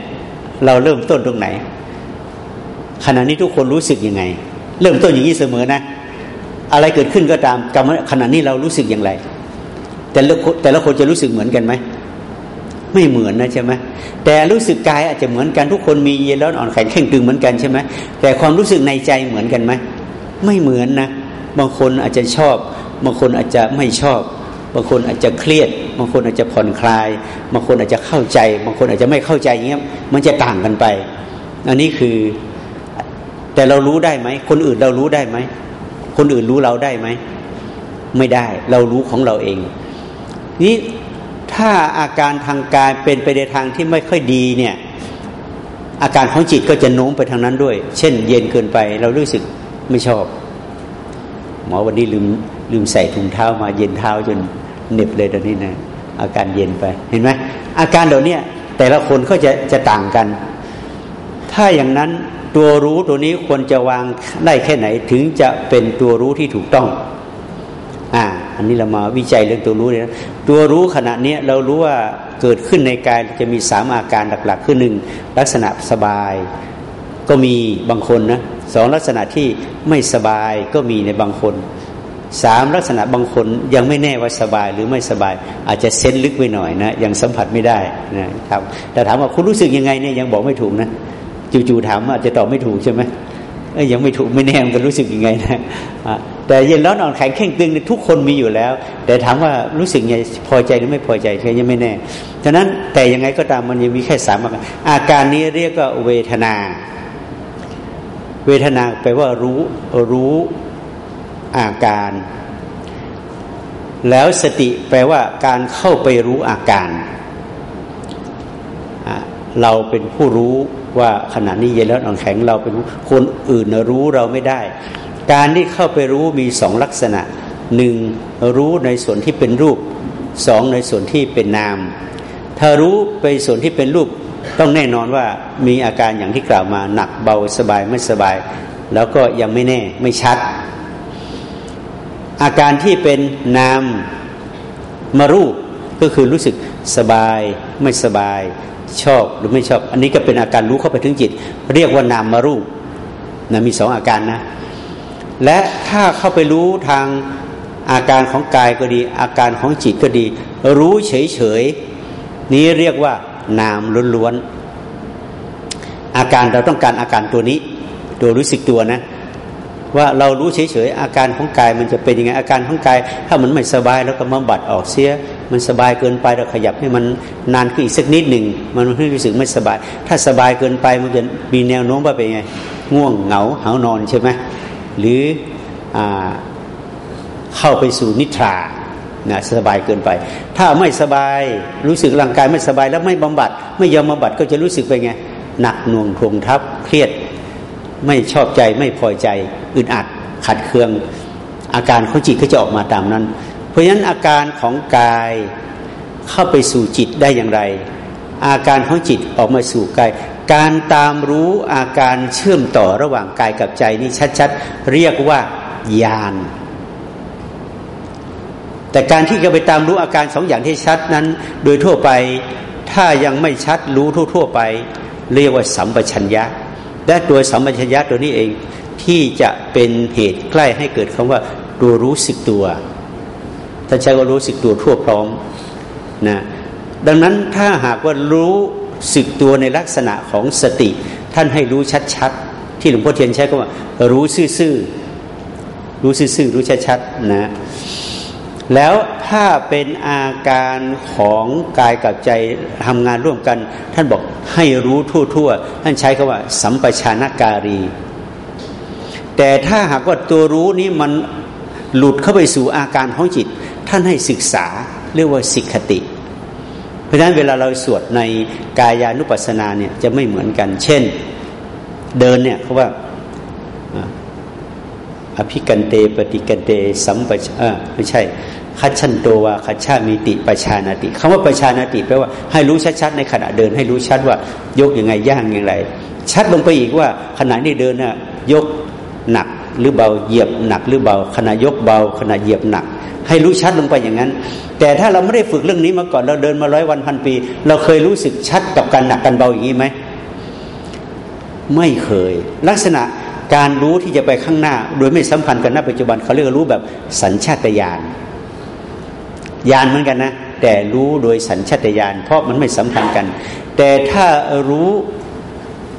เราเริ่มต้นตรงไหน ขณะนี้ทุกคนรู้สึกยังไง เริ่มต้นอย่างนี้เสมอนะ อะไรเกิดขึ้นก็ตามกรรมขณะนี้เรารู้สึกอย่างไร แต่ละแต่ละคนจะรู้สึกเหมือนกันไหมไม่เหมือนนะใช่ไหมแต่รู้สึกกายอาจจะเหมือนกันทุกคนมีเย็นร้อนอ่อนแข็งเข่งตึงเหมือนกันใช่ไหมแต่ความรู้สึกในใจเหมือนกันไหมไม่เหมือนนะบางคนอาจจะชอบ บางคนอาจจะไม่ชอบบ บางคนอาจจะเครียด บางคนอาจจะผ่อนคลาย บางคนอาจจะเข้าใจ บางคนอาจจะไม่เข้าใจเงี้ยมันจะต่างกันไป อันนี้คือ แต่เรารู้ได้ไหม คนอื่นเรารู้ได้ไหม คนอื่นรู้เราได้ไหม ไม่ได้ เรารู้ของเราเอง นี่ถ้าอาการทางกายเป็นไปในทางที่ไม่ค่อยดีเนี่ย อาการของจิตก็จะโน้มไปทางนั้นด้วย เช่น เย็นเกินไป เรารู้สึกไม่ชอบ หมอวันนี้ลืม ลืมใส่ถุงเท้ามาเย็นเท้าจนเหน็บเลยตอนนี้นะอาการเย็นไปเห็นไหมอาการเหล่านี้แต่ละคนก็จะจะต่างกัน ถ้าอย่างนั้นตัวรู้ตัวนี้ควรจะวางได้แค่ไหนถึงจะเป็นตัวรู้ที่ถูกต้องอ่าอันนี้เรามาวิจัยเรื่องตัวรู้เลยนะตัวรู้ขณะนี้เรารู้ว่าเกิดขึ้นในกายจะมีสามอาการหลักๆคือหนึ่งลักษณะสบายก็มีบางคนนะสองลักษณะที่ไม่สบายก็มีในบางคน สามลักษณะบางคนยังไม่แน่ว่าสบายหรือไม่สบาย อาจจะเซนลึกไปหน่อยนะยังสัมผัสไม่ได้นะครับแต่ถามว่าคุณรู้สึกยังไงเนี่ยยังบอกไม่ถูกนะจู่ๆถามอาจจะตอบไม่ถูกใช่ไหมเอ้ยยังไม่ถูกไม่แน่มันรู้สึกยังไงนะแต่เย็นร้อนอ่อนแข็งเข่งตึงทุกคนมีอยู่แล้ว แต่ถามว่ารู้สึกยังไงพอใจหรือไม่พอใจแค่ยังไม่แน่ฉะนั้นแต่ยังไงก็ตามมันยังมีแค่สามอาการอาการนี้เรียกว่าเวทนา เวทนาแปลว่ารู้รู้ อาการ แล้วสติแปลว่าการเข้าไปรู้อาการ เราเป็นผู้รู้ว่าขณะนี้เย็นแล้วอ่อนแข็งเราเป็นคนอื่นรู้เราไม่ได้ การที่เข้าไปรู้มีสองลักษณะหนึ่งรู้ในส่วนที่เป็นรูปสองในส่วนที่เป็นนาม ถ้ารู้ไปส่วนที่เป็นรูปต้องแน่นอนว่ามีอาการอย่างที่กล่าวมาหนักเบาสบายไม่สบาย แล้วก็ยังไม่แน่ไม่ชัด อาการที่เป็นนามมารูปก็คือรู้สึกสบายไม่สบาย ชอบหรือไม่ชอบ อันนี้ก็เป็นอาการรู้เข้าไปถึงจิต เรียกว่านามมารูปนะมีสองอาการนะ และถ้าเข้าไปรู้ทางอาการของกายก็ดี อาการของจิตก็ดี รู้เฉยๆนี้เรียกว่านามล้วนๆอาการเราต้องการอาการตัวนี้ ตัวรู้สึกตัวนะ ว่าเรารู้เฉยๆอาการของกายมันจะเป็นยังไงอาการของกาย ถ้ามันไม่สบายแล้วก็มาบัดออกเสีย มันสบายเกินไปเราขยับให้มันนานขึ้นอีกสักนิดหนึ่งมันไม่รู้สึกไม่สบาย ถ้าสบายเกินไปมันจะมีแนวโน้มว่าเป็นไงง่วงเหงาหานอนใช่ไหมหรืออเข้าไปสู่นิทรานะสบายเกินไป ถ้าไม่สบายรู้สึกร่างกายไม่สบายแล้วไม่บำบัด ไม่ยอมบำบัดก็จะรู้สึกไปไงหนักหน่วงทวงทับเครียด ไม่ชอบใจไม่พอใจอึดอัดขัดเคือง อาการของจิตก็จะออกมาตามนั้น เพราะฉะนั้นอาการของกายเข้าไปสู่จิตได้อย่างไร อาการของจิตออกมาสู่กาย การตามรู้อาการเชื่อมต่อระหว่างกายกับใจนี่ชัดๆ เรียกว่าญาณแต่การที่จะไปตามรู้อาการสองอย่างที่ชัดนั้น โดยทั่วไปถ้ายังไม่ชัดรู้ทั่ว ๆ ไป เรียกว่าสัมปชัญญะ และตัวสัมปชัญญะตัวนี้เองที่จะเป็นเหตุใกล้ให้เกิดคำว่าตัวรู้สึกตัวท่านใช้ว่ารู้สึกตัวทั่วพร้อมนะดังนั้นถ้าหากว่ารู้สึกตัวในลักษณะของสติ ท่านให้รู้ชัดที่หลวงพ่อเทียนใช้ก็ว่า รู้ซื่อๆรู้ซื่อๆรู้ชัดๆนะ แล้วถ้าเป็นอาการของกายกับใจทำงานร่วมกัน ท่านบอกให้รู้ทั่วๆท่านใช้คาว่า สัมปชานการี แต่ถ้าหากว่าตัวรู้นี้มันหลุดเข้าไปสู่อาการของจิต ท่านให้ศึกษาเรียกว่าสิกขติ เพราะฉะนั้นเวลาเราสวดในกายานุปัสสนาเนี่ยจะไม่เหมือนกัน เช่น เดินเนี่ยเขาว่า อภิกันเตปฏิกันเตสัมปชาไม่ใช่คัจฉันโตวาคัจฉามีติปชานาติคำว่าปชานาติแปลว่าให้รู้ชัดๆในขณะเดิน ให้รู้ชัดว่ายกยังไงย่างอย่างไร ชัดลงไปอีกว่าขณะนี้เดินน่ะยกหนักหรือเบาเหยียบหนักหรือเบาขณะยกเบาขณะเหยียบหนัก ให้รู้ชัดลงไปอย่างนั้น แต่ถ้าเราไม่ได้ฝึกเรื่องนี้มาก่อนเราเดินมาร้อยวันพันปี เราเคยรู้สึกชัดกับการหนักกันเบาอย่างนี้ไหมไม่เคย ลักษณะ การรู้ที่จะไปข้างหน้า โดยไม่สัมพันธ์กับณปัจจุบันเขาเรียกรู้แบบสัญชาตญาณญาณเหมือนกันนะ แต่รู้โดยสัญชาตญาณเพราะมันไม่สัมพันธ์กัน แต่ถ้ารู้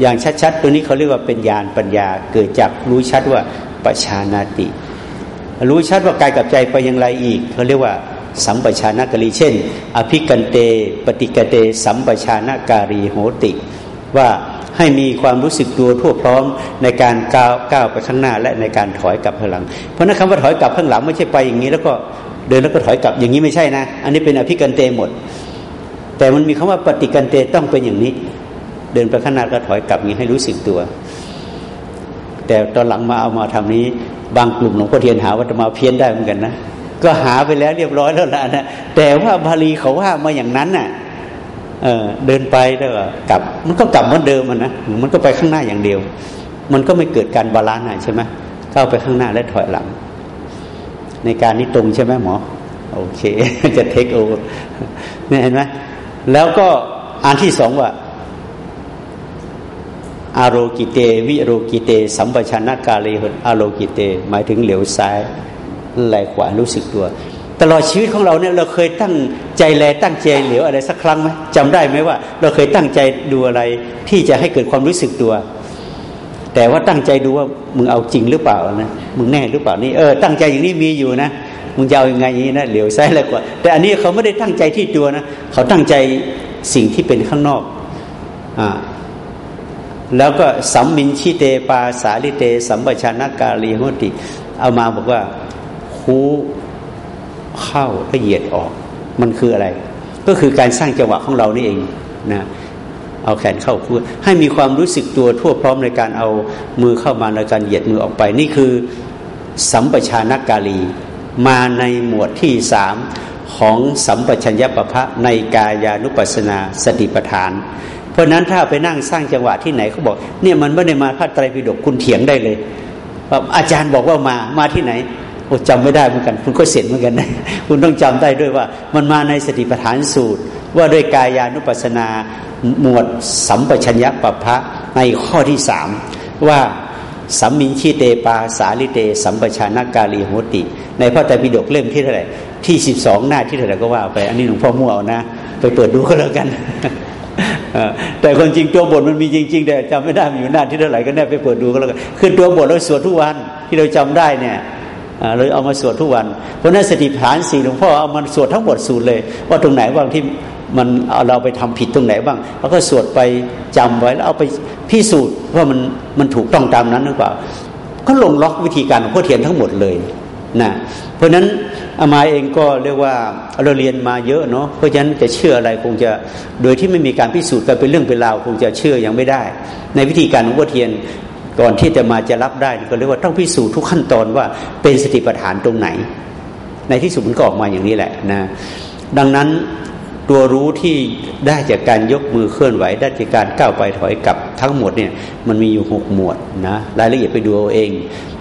อย่างชัดๆตัวนี้เขาเรียกว่าเป็นญาณปัญญา เกิดจากรู้ชัดว่าประชานาติ รู้ชัดว่ากายกับใจไปอย่างไรอีกเขาเรียกว่าสัมปชานากรีเช่น อภิกกันเต ปฏิกกันเต สัมปชานการีโหติ ว่า ให้มีความรู้สึกตัวทั่วพร้อมในการก้าวก้าวไปข้างหน้า และในการถอยกลับข้างหลัง เพราะนั้นคำว่าถอยกลับข้างหลังไม่ใช่ไปอย่างนี้ แล้วก็เดินแล้วก็ถอยกลับอย่างนี้ไม่ใช่นะ อันนี้เป็นอภิกกันเตหมด แต่มันมีคำว่าปฏิกกันเตต้องเป็นอย่างนี้ เดินไปข้างหน้าก็ถอยกลับนี้ให้รู้สึกตัว แต่ตอนหลังมาเอามาทำนี้ บางกลุ่มหลวงพ่อเทียนหาว่าจะมาเพี้ยนได้เหมือนกันนะก็หาไปแล้วเรียบร้อยแล้วนะนะแต่ว่าบาลีเขาว่ามาอย่างนั้นน่ะ เออเดินไปแล้วก็กลับ มันก็กลับเหมือนเดิมมันนะมันก็ไปข้างหน้าอย่างเดียว มันก็ไม่เกิดการ balance ใช่ไหมเข้าไปข้างหน้าและถอยหลัง ในการนี้ตรงใช่ไหมหมอโอเค จะเทคโอเนี่ยเห็นไหมแล้วก็อันที่สองว่าอารกิเต วิโรกิเต สัมปชัญญะกาเลหอารกิเต หมายถึงเหลียวซ้ายไหลขวารู้สึกตัว ตลอดชีวิตของเราเนี่ยเราเคยตั้งใจแลตั้งใจเหลียวอะไรสักครั้งไหมจำได้ไหมว่า เราเคยตั้งใจดูอะไรที่จะให้เกิดความรู้สึกตัว แต่ว่าตั้งใจดูว่ามึงเอาจริงหรือเปล่านะมึงแน่หรือเปล่านี่เออตั้งใจอย่างนี้มีอยู่นะมึงจะเอายังไงนี้นะเหลียวซ้ายแล้วกว่า แต่อันนี้เขาไม่ได้ตั้งใจที่ตัวนะเขาตั้งใจสิ่งที่เป็นข้างนอกอ่าแล้วก็สัมมินชิเตปาสาลิเต สัมปชานากาลีโหติ เอามาบอกว่าคู เข้าละเอียดออก มันคืออะไร ก็คือการสร้างจังหวะของเรานี่เองนะเอาแขนเข้าคู่ให้มีความรู้สึกตัวทั่วพร้อมในการเอามือเข้ามาในการเหยียดมือออกไป นี่คือสัมปชานกาลี มาในหมวดที่สามของสัมปชัญญะปะพะในกายานุปัสนาสติปัฏฐาน เพราะนั้นถ้าไปนั่งสร้างจังหวะที่ไหนเขาบอก เนี่ยมันไม่ได้มาพระไตรปิฎกคุณเถียงได้เลยอาจารย์บอกว่ามามาที่ไหน โอ้จำไม่ได้เหมือนกัน คุณก็เสร็จเหมือนกันนะคุณต้องจำได้ด้วยว่า มันมาในสติปัฏฐานสูตร ว่าด้วยกายานุปัสนาหมวดสัมปชัญญะปภะในข้อที่สามว่าสัมมินชีเตปาสาลิเต สัมปชานากาลีโหติ ในพระไตรปิฎกเล่มที่เท่าไหร่ที่สิบสองหน้าที่เท่าไหร่ก็ว่าไป อันนี้หลวงพ่อมั่วเอานะ ไปเปิดดูก็แล้วกันแต่คนจริงตัวบทมันมีจริง ๆ แต่จำไม่ได้มีอยู่หน้าที่เท่าไหร่ก็แน่ไปเปิดดูก็แล้วกันคือตัวบทเราสวดทุกวันที่เราจำได้เนี่ย เลยเอามาสวดทุกวัน เพราะนั้นสติปัฏฐานสี่หลวงพ่อเอามาสวดทั้งหมดสูตรเลย ว่าตรงไหนบ้างที่มันเเราไปทำผิดตรงไหนบ้างเราก็สวดไปจำไว้แล้วเอาไปพิสูจน์ว่ามันมันถูกต้องตามนั้นหรือเปล่า ก็ลงล็อกวิธีการของพ่อเทียนทั้งหมดเลยนะเพราะฉะนั้นอามาเองก็เรียกว่าเราเรียนมาเยอะเนาะเพราะฉะนั้นจะเชื่ออะไรคงจะโดยที่ไม่มีการพิสูจน์กันเป็นเรื่องเป็นราวคงจะเชื่อยังไม่ได้ ในวิธีการของพ่อเทียน ก่อนที่จะมาจะรับได้ก็เรียกว่าต้องพิสูจน์ทุกขั้นตอนว่าเป็นสติปัฏฐานตรงไหน ในที่สุดมันก็ออกมาอย่างนี้แหละนะดังนั้นตัวรู้ที่ได้จากการยกมือเคลื่อนไหวได้จากการก้าวไปถอยกลับทั้งหมดเนี่ยมันมีอยู่หกหมวดนะรายละเอียดไปดูเอาเอง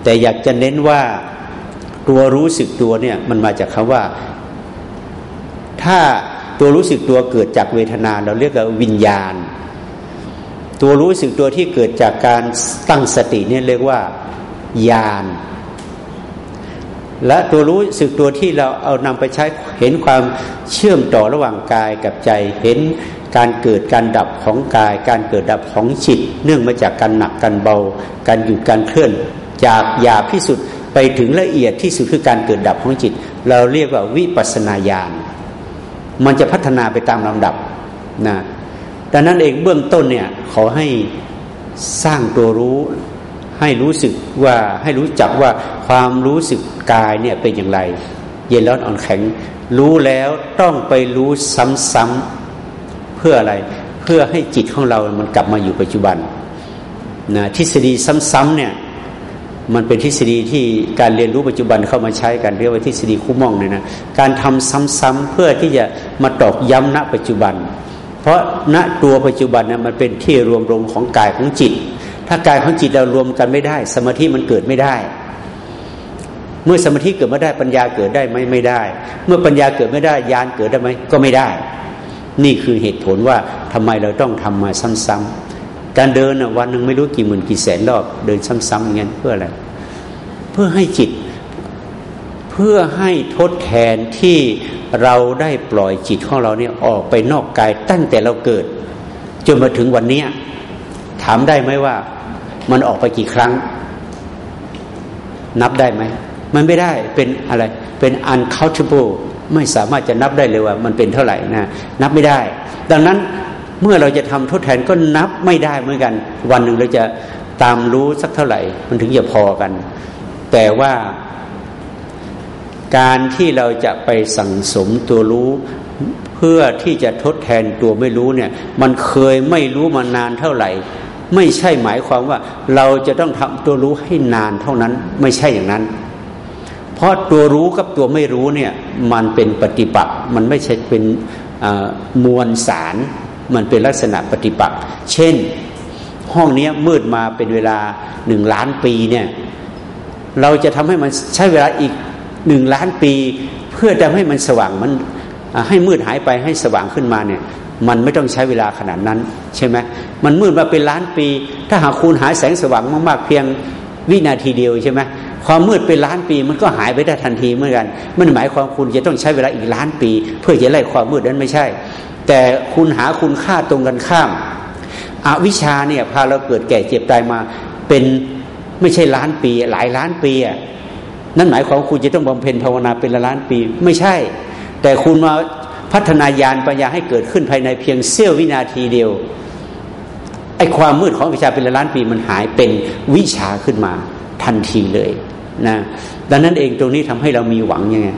แต่อยากจะเน้นว่าตัวรู้สึกตัวเนี่ยมันมาจากคำว่า ถ้าตัวรู้สึกตัวเกิดจากเวทนา เราเรียกว่าวิญญาณ ตัวรู้สึกตัวที่เกิดจากการตั้งสติเนี่ยเรียกว่าญาณและตัวรู้สึกตัวที่เราเอานำไปใช้เห็นความเชื่อมต่อระหว่างกายกับใจ เห็นการเกิดการดับของกาย การเกิดดับของจิต เนื่องมาจากการหนักการเบา การหยุดการเคลื่อน จากหยาบที่สุดไปถึงละเอียดที่สุดคือการเกิดดับของจิต เราเรียกว่าวิปัสนาญาณมันจะพัฒนาไปตามลำดับนะ ดังนั้นเองเบื้องต้นเนี่ยขอให้สร้างตัวรู้ ให้รู้สึกว่าให้รู้จักว่าความรู้สึกกายเนี่ยเป็นอย่างไร เย็นร้อนอ่อนแข็ง รู้แล้วต้องไปรู้ซ้ำๆเพื่ออะไร เพื่อให้จิตของเรามันกลับมาอยู่ปัจจุบันนะทฤษฎีซ้ำๆเนี่ยมันเป็นทฤษฎีที่การเรียนรู้ปัจจุบันเข้ามาใช้กันเรียกว่าทฤษฎีคู่มองเนี่ยนะการทำซ้ำๆเพื่อที่จะมาตอกย้ำณปัจจุบัน เพราะณตัวปัจจุบันเนี่ยมันเป็นที่รวมลงของกายของจิต ถ้ากายของจิตเรารวมกันไม่ได้ สมาธิมันเกิดไม่ได้ เมื่อสมาธิเกิดไม่ได้ปัญญาเกิดได้ไหมไม่ได้ เมื่อปัญญาเกิดไม่ได้ญาณเกิดได้ไหมก็ไม่ได้ นี่คือเหตุผลว่าทำไมเราต้องทำมาซ้ำๆการเดินวันหนึ่งไม่รู้กี่หมื่นกี่แสนรอบเดินซ้ำๆอย่างนี้เพื่ออะไรเพื่อให้จิต พื่อให้ทดแทนที่เราได้ปล่อยจิตของเราเนี่ยออกไปนอกกายตั้งแต่เราเกิด จนมาถึงวันนี้ถามได้ไหมว่า มันออกไปกี่ครั้ง นับได้ไหม มันไม่ได้เป็นอะไร เป็น uncountable ไม่สามารถจะนับได้เลยว่า มันเป็นเท่าไหร่นะนับไม่ได้ ดังนั้นเมื่อเราจะทำทดแทนก็นับไม่ได้เหมือนกัน วันหนึ่งเราจะตามรู้สักเท่าไหร่ มันถึงจะพอกัน แต่ว่า การที่เราจะไปสั่งสมตัวรู้เพื่อที่จะทดแทนตัวไม่รู้เนี่ย มันเคยไม่รู้มานานเท่าไหร่ ไม่ใช่หมายความว่าเราจะต้องทำตัวรู้ให้นานเท่านั้น ไม่ใช่อย่างนั้น เพราะตัวรู้กับตัวไม่รู้เนี่ย มันเป็นปฏิปักษ์มันไม่ใช่เป็นมวลสาร มันเป็นลักษณะปฏิปักษ์เช่น ห้องนี้มืดมาเป็นเวลาหนึ่งล้านปีเนี่ย เราจะทำให้มันใช้เวลาอีก หนึ่งล้านปี เพื่อจะให้มันสว่างมันให้มืดหายไปให้สว่างขึ้นมาเนี่ย มันไม่ต้องใช้เวลาขนาดนั้น ใช่ไหมมันมืดมาเป็นล้านปี ถ้าหากคุณหาแสงสว่างมากๆเพียงวินาทีเดียวใช่ไหมความมืดเป็นล้านปีมันก็หายไปได้ทันทีเหมือนกัน มันหมายความคุณจะต้องใช้เวลาอีกล้านปี เพื่อจะไล่ความมืดนั้นไม่ใช่ แต่คุณหาคุณค่าตรงกันข้ามอวิชาเนี่ยพาเราเกิดแก่เจ็บตายมาเป็นไม่ใช่ล้านปี หลายล้านปีอะ นั่นหมายความคุณจะต้องบำเพ็ญภาวนาเป็นละล้านปี ไม่ใช่ แต่คุณมาพัฒนายานปัญญาให้เกิดขึ้นภายในเพียงเสี้ยววินาทีเดียวไอ้ความมืดของวิชาเป็นละล้านปีมันหายเป็นวิชาขึ้นมาทันทีเลยนะดังนั้นเองตรงนี้ทำให้เรามีหวังยังไง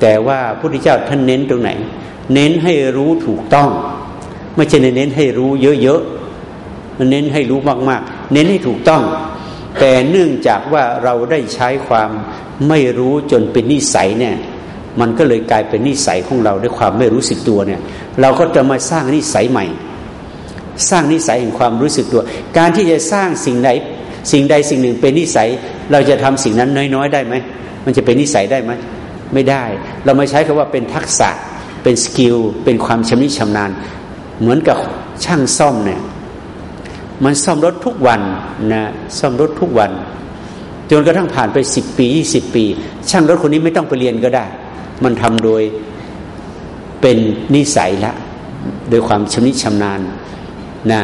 แต่ว่าพระพุทธเจ้าท่านเน้นตรงไหน เน้นให้รู้ถูกต้อง ไม่ใช่เน้นให้รู้เยอะๆมันเน้นให้รู้มากๆ เน้นให้ถูกต้อง แต่เนื่องจากว่าเราได้ใช้ความไม่รู้จนเป็นนิสัยเนี่ย มันก็เลยกลายเป็นนิสัยของเราด้วยความไม่รู้สึกตัวเนี่ย เราก็จะมาสร้างนิสัยใหม่ สร้างนิสัยแห่งความรู้สึกตัว การที่จะสร้างสิ่งใดสิ่งใดสิ่งหนึ่งเป็นนิสัย เราจะทำสิ่งนั้นน้อยๆ ได้ไหมมันจะเป็นนิสัยได้ไหมไม่ได้ เราไม่ใช้คำว่าเป็นทักษะเป็นสกิลเป็นความชำนิชำนาญ เหมือนกับช่างซ่อมเนี่ย มันซ่อมรถทุกวันนะซ่อมรถทุกวันจนกระทั่งผ่านไปสิบปียี่สิบปี ช่างรถคนนี้ไม่ต้องไปเรียนก็ได้ มันทำโดยเป็นนิสัยละ โดยความชำนิชำนาญนะ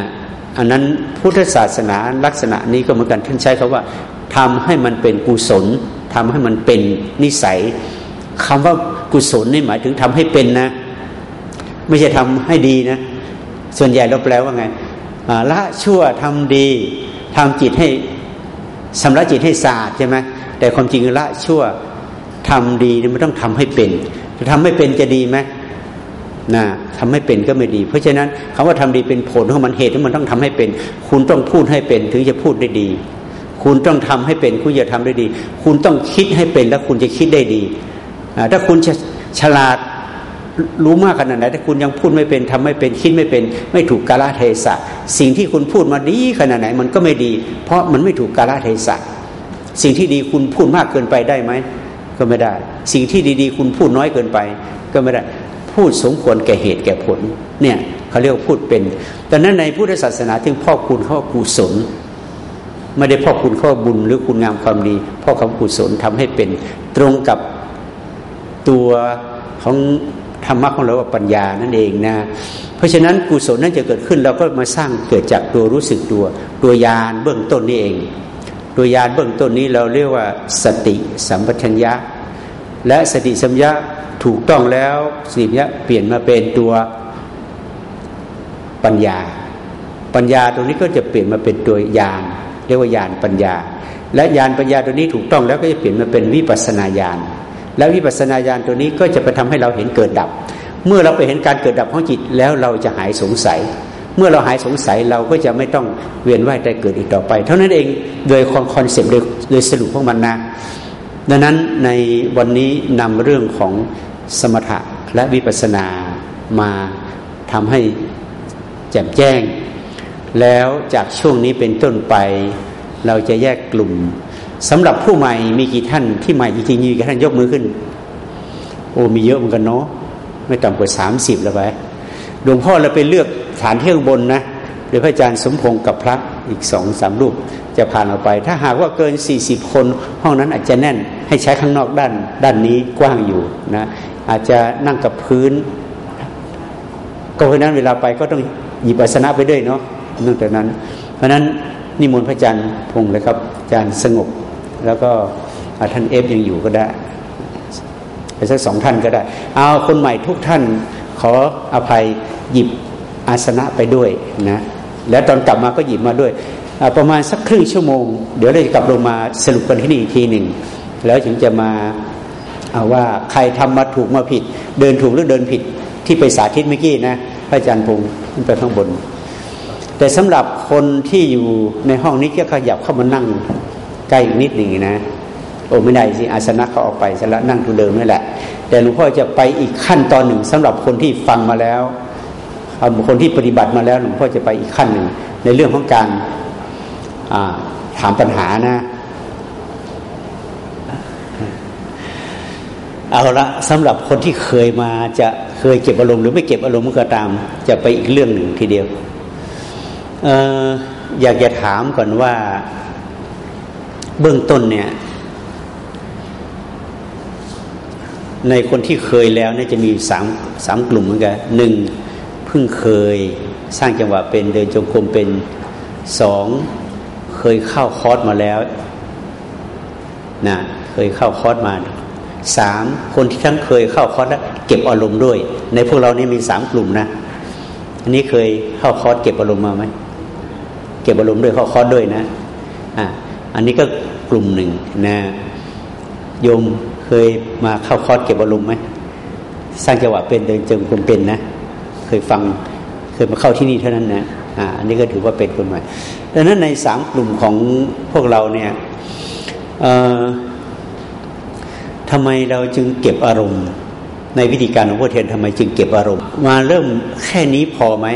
อันนั้นพุทธศาสนาลักษณะนี้ก็เหมือนกันท่านใช้คาว่าทำให้มันเป็นกุศลทำให้มันเป็นนิสัยคำว่ากุศลนี่หมายถึงทำให้เป็นนะ ไม่ใช่ทำให้ดีนะ ส่วนใหญ่เราแปลว่าไง ละชั่วทำดีทำจิตให้สำระจิตให้สะอาดใช่ไหมแต่ความจริงละชั่วทำดีนี่มันต้องทำให้เป็นจะทำไม่เป็นจะดีไหมนะทำให้เป็นก็ไม่ดี เพราะฉะนั้นคำว่าทำดีเป็นผลของมันเหตุที่มันต้องทำให้เป็น คุณต้องพูดให้เป็นถึงจะพูดได้ดี คุณต้องทำให้เป็นคุณจะทำได้ดี คุณต้องคิดให้เป็นแล้วคุณจะคิดได้ดี ถ้าคุณฉลาด รู้มากขนาดไหนถ้าคุณยังพูดไม่เป็นทำไม่เป็นคิดไม่เป็น ไม่ถูกกาลเทศะ สิ่งที่คุณพูดมาดีขนาดไหนมันก็ไม่ดี เพราะมันไม่ถูกกาลเทศะ สิ่งที่ดีคุณพูดมากเกินไปได้ไหมก็ไม่ได้ สิ่งที่ดีๆ คุณพูดน้อยเกินไป ก็ไม่ได้ พูดสมควรแก่เหตุแก่ผล เนี่ยเขาเรียกว่าพูดเป็นแต่นั้นในพุทธศาสนาถึงพ่อคุณเขากุศลไม่ได้พ่อคุณเขาบุญหรือคุณงามความดีพ่อคำกุศลทำให้เป็นตรงกับตัวของ ธรรมะของเราว่าปัญญานั่นเองนะเพราะฉะนั้นกุศลนั้นจะเกิดขึ้นเราก็มาสร้างเกิดจากตัวรู้สึกตัว ตัวยานเบื้องต้นนี่เอง ตัวยานเบื้องต้นนี้เราเรียกว่าสติสัมปชัญญะ และสติสัมยะถูกต้องแล้วสติสัมยะเปลี่ยนมาเป็นตัวปัญญา ปัญญาตรงนี้ก็จะเปลี่ยนมาเป็นตัวยานเรียกว่ายานปัญญา และยานปัญญาตัวนี้ถูกต้องแล้วก็จะเปลี่ยนมาเป็นวิปัสนาญาณ แล้ววิปัสนาญาณตัวนี้ก็จะไปทำให้เราเห็นเกิดดับ เมื่อเราไปเห็นการเกิดดับของจิตแล้วเราจะหายสงสัย เมื่อเราหายสงสัยเราก็จะไม่ต้องเวียนว่ายใจเกิดอีกต่อไป เท่านั้นเองโดยคอนเซปต์โดยสรุปของมันนะดังนั้นในวันนี้นำเรื่องของสมถะและวิปัสนามาทำให้แจ่มแจ้ง แล้วจากช่วงนี้เป็นต้นไป เราจะแยกกลุ่ม สำหรับผู้ใหม่มีกี่ท่านที่ใหม่จริงๆมีกี่ท่านยกมือขึ้น โอ้มีเยอะเหมือนกันเนาะไม่ต่ำกว่าสามสิบแล้วไปหลวงพ่อเราไปเลือกฐานเที่ยงบนนะโดยพระอาจารย์สมพงศ์กับพระอีกสองสามรูปจะผ่านออกไป ถ้าหากว่าเกินสี่สิบคน ห้องนั้นอาจจะแน่นให้ใช้ข้างนอกด้านด้านนี้กว้างอยู่นะอาจจะนั่งกับพื้น ก็เพราะนั้นเวลาไปก็ต้องหยิบอาสนะไปด้วยเนาะนั่งแต่นั้น เพราะนั้นนิมนต์พระอาจารย์พงศ์เลยครับอาจารย์สงบ แล้วก็ท่านเอฟยังอยู่ก็ได้ไปสักสองท่านก็ได้ เอาคนใหม่ทุกท่านขออภัยหยิบอาสนะไปด้วยนะแล้วตอนกลับมาก็หยิบมาด้วย ประมาณสักครึ่งชั่วโมง เดี๋ยวเราจะกลับลงมาสรุปกันที่นี่อีกทีหนึ่งแล้วถึงจะมาเอาว่าใครทำมาถูกมาผิด เดินถูกหรือเดินผิดที่ไปสาธิตเมื่อกี้นะพระอาจารย์พงศ์ขึ้นไปข้างบน แต่สำหรับคนที่อยู่ในห้องนี้ก็ขยับเข้ามานั่ง ล้อีกนิดหนึ่งนะ โอ้ไม่ได้สิอาสนะเขาออกไปสละนั่งทุเดิมนี่แหละ แต่หลวงพ่อจะไปอีกขั้นตอนหนึ่งสำหรับคนที่ฟังมาแล้วคนที่ปฏิบัติมาแล้วหลวงพ่อจะไปอีกขั้นหนึ่งในเรื่องของการถามปัญหานะเอาละสำหรับคนที่เคยมาจะเคยเก็บอารมณ์หรือไม่เก็บอารมณ์ก็ตาม จะไปอีกเรื่องหนึ่งทีเดียวอออยากจะถามก่อนว่า เบื้องต้นเนี่ย ในคนที่เคยแล้วเนี่ยจะมีสามสามกลุ่มเหมือนกันหนึ่งเพิ่งเคยสร้างจังหวะเป็นเดินจงกรมเป็นสองเคยเข้าคอร์สมาแล้วนะเคยเข้าคอร์สมาสามคนที่ทั้งเคยเข้าคอร์สแล้วเก็บอารมณ์ด้วย ในพวกเรานี่มีสามกลุ่มนะอันนี้เคยเข้าคอร์สเก็บอารมณ์มาไหมเก็บอารมณ์ด้วยเข้าคอร์สด้วยนะอ่าอันนี้ก็ กลุ่มหนึ่งนะโยมเคยมาเข้าคอร์สเก็บอารมณ์ไหมสร้างจังหวะเป็นเดินจงกรมเป็นนะ เคยฟังเคยมาเข้าที่นี่เท่านั้นนะอ่าอันนี้ก็ถือว่าเป็นคนใหม่ดังนั้นในสามกลุ่มของพวกเราเนี่ยทำไมเราจึงเก็บอารมณ์ ในวิธีการของพ่อเทียนทำไมจึงเก็บอารมณ์ มาเริ่มแค่นี้พอไหม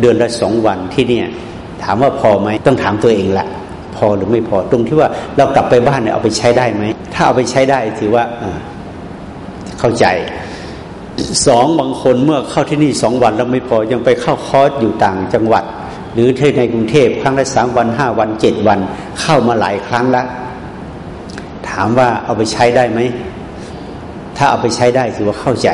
เดือนละสองวันที่เนี่ย ถามว่าพอไหมต้องถามตัวเองละ อหรือไม่พอ ตรงที่ว่าเรากลับไปบ้านเนี่ยเอาไปใช้ได้ไหม ถ้าเอาไปใช้ได้ถือว่าเข้าใจสองบางคนเมื่อเข้าที่นี่สองวันแล้วไม่พอยังไปเข้าคอร์สอยู่ต่างจังหวัด หรือที่ในกรุงเทพครั้งละสามวันห้าวันเจ็ดวัน เข้ามาหลายครั้งแล้วถามว่าเอาไปใช้ได้ไหม ถ้าเอาไปใช้ได้ถือว่าเข้าใจ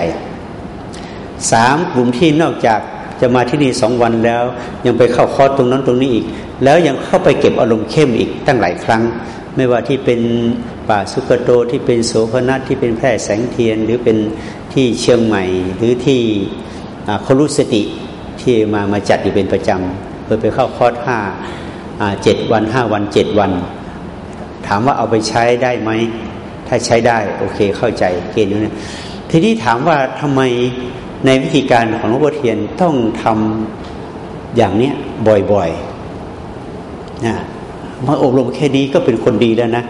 สามกลุ่มที่นอกจาก จะมาที่นี่สองวันแล้ว ยังไปเข้าคอร์สตรงนั้นตรงนี้อีก แล้วยังเข้าไปเก็บอารมณ์เข้มอีกตั้งหลายครั้ง ไม่ว่าที่เป็นป่าสุกโตที่เป็นโสพนัทที่เป็นแพร่แสงเทียน หรือเป็นที่เชียงใหม่ หรือที่ครุสติที่มามาจัดอยู่เป็นประจำเพื่อไปเข้าคอร์สห้าเจ็ดวันห้าวันเจ็ดวัน ถามว่าเอาไปใช้ได้ไหมถ้าใช้ได้โอเคเข้าใจเกณฑ์นี้ทีนี้ถามว่าทำไม ในวิธีการของหลวงพ่อเทียนต้องทำอย่างเนี้ยบ่อยๆนะมาอบรมแค่นี้ก็เป็นคนดีแล้วนะ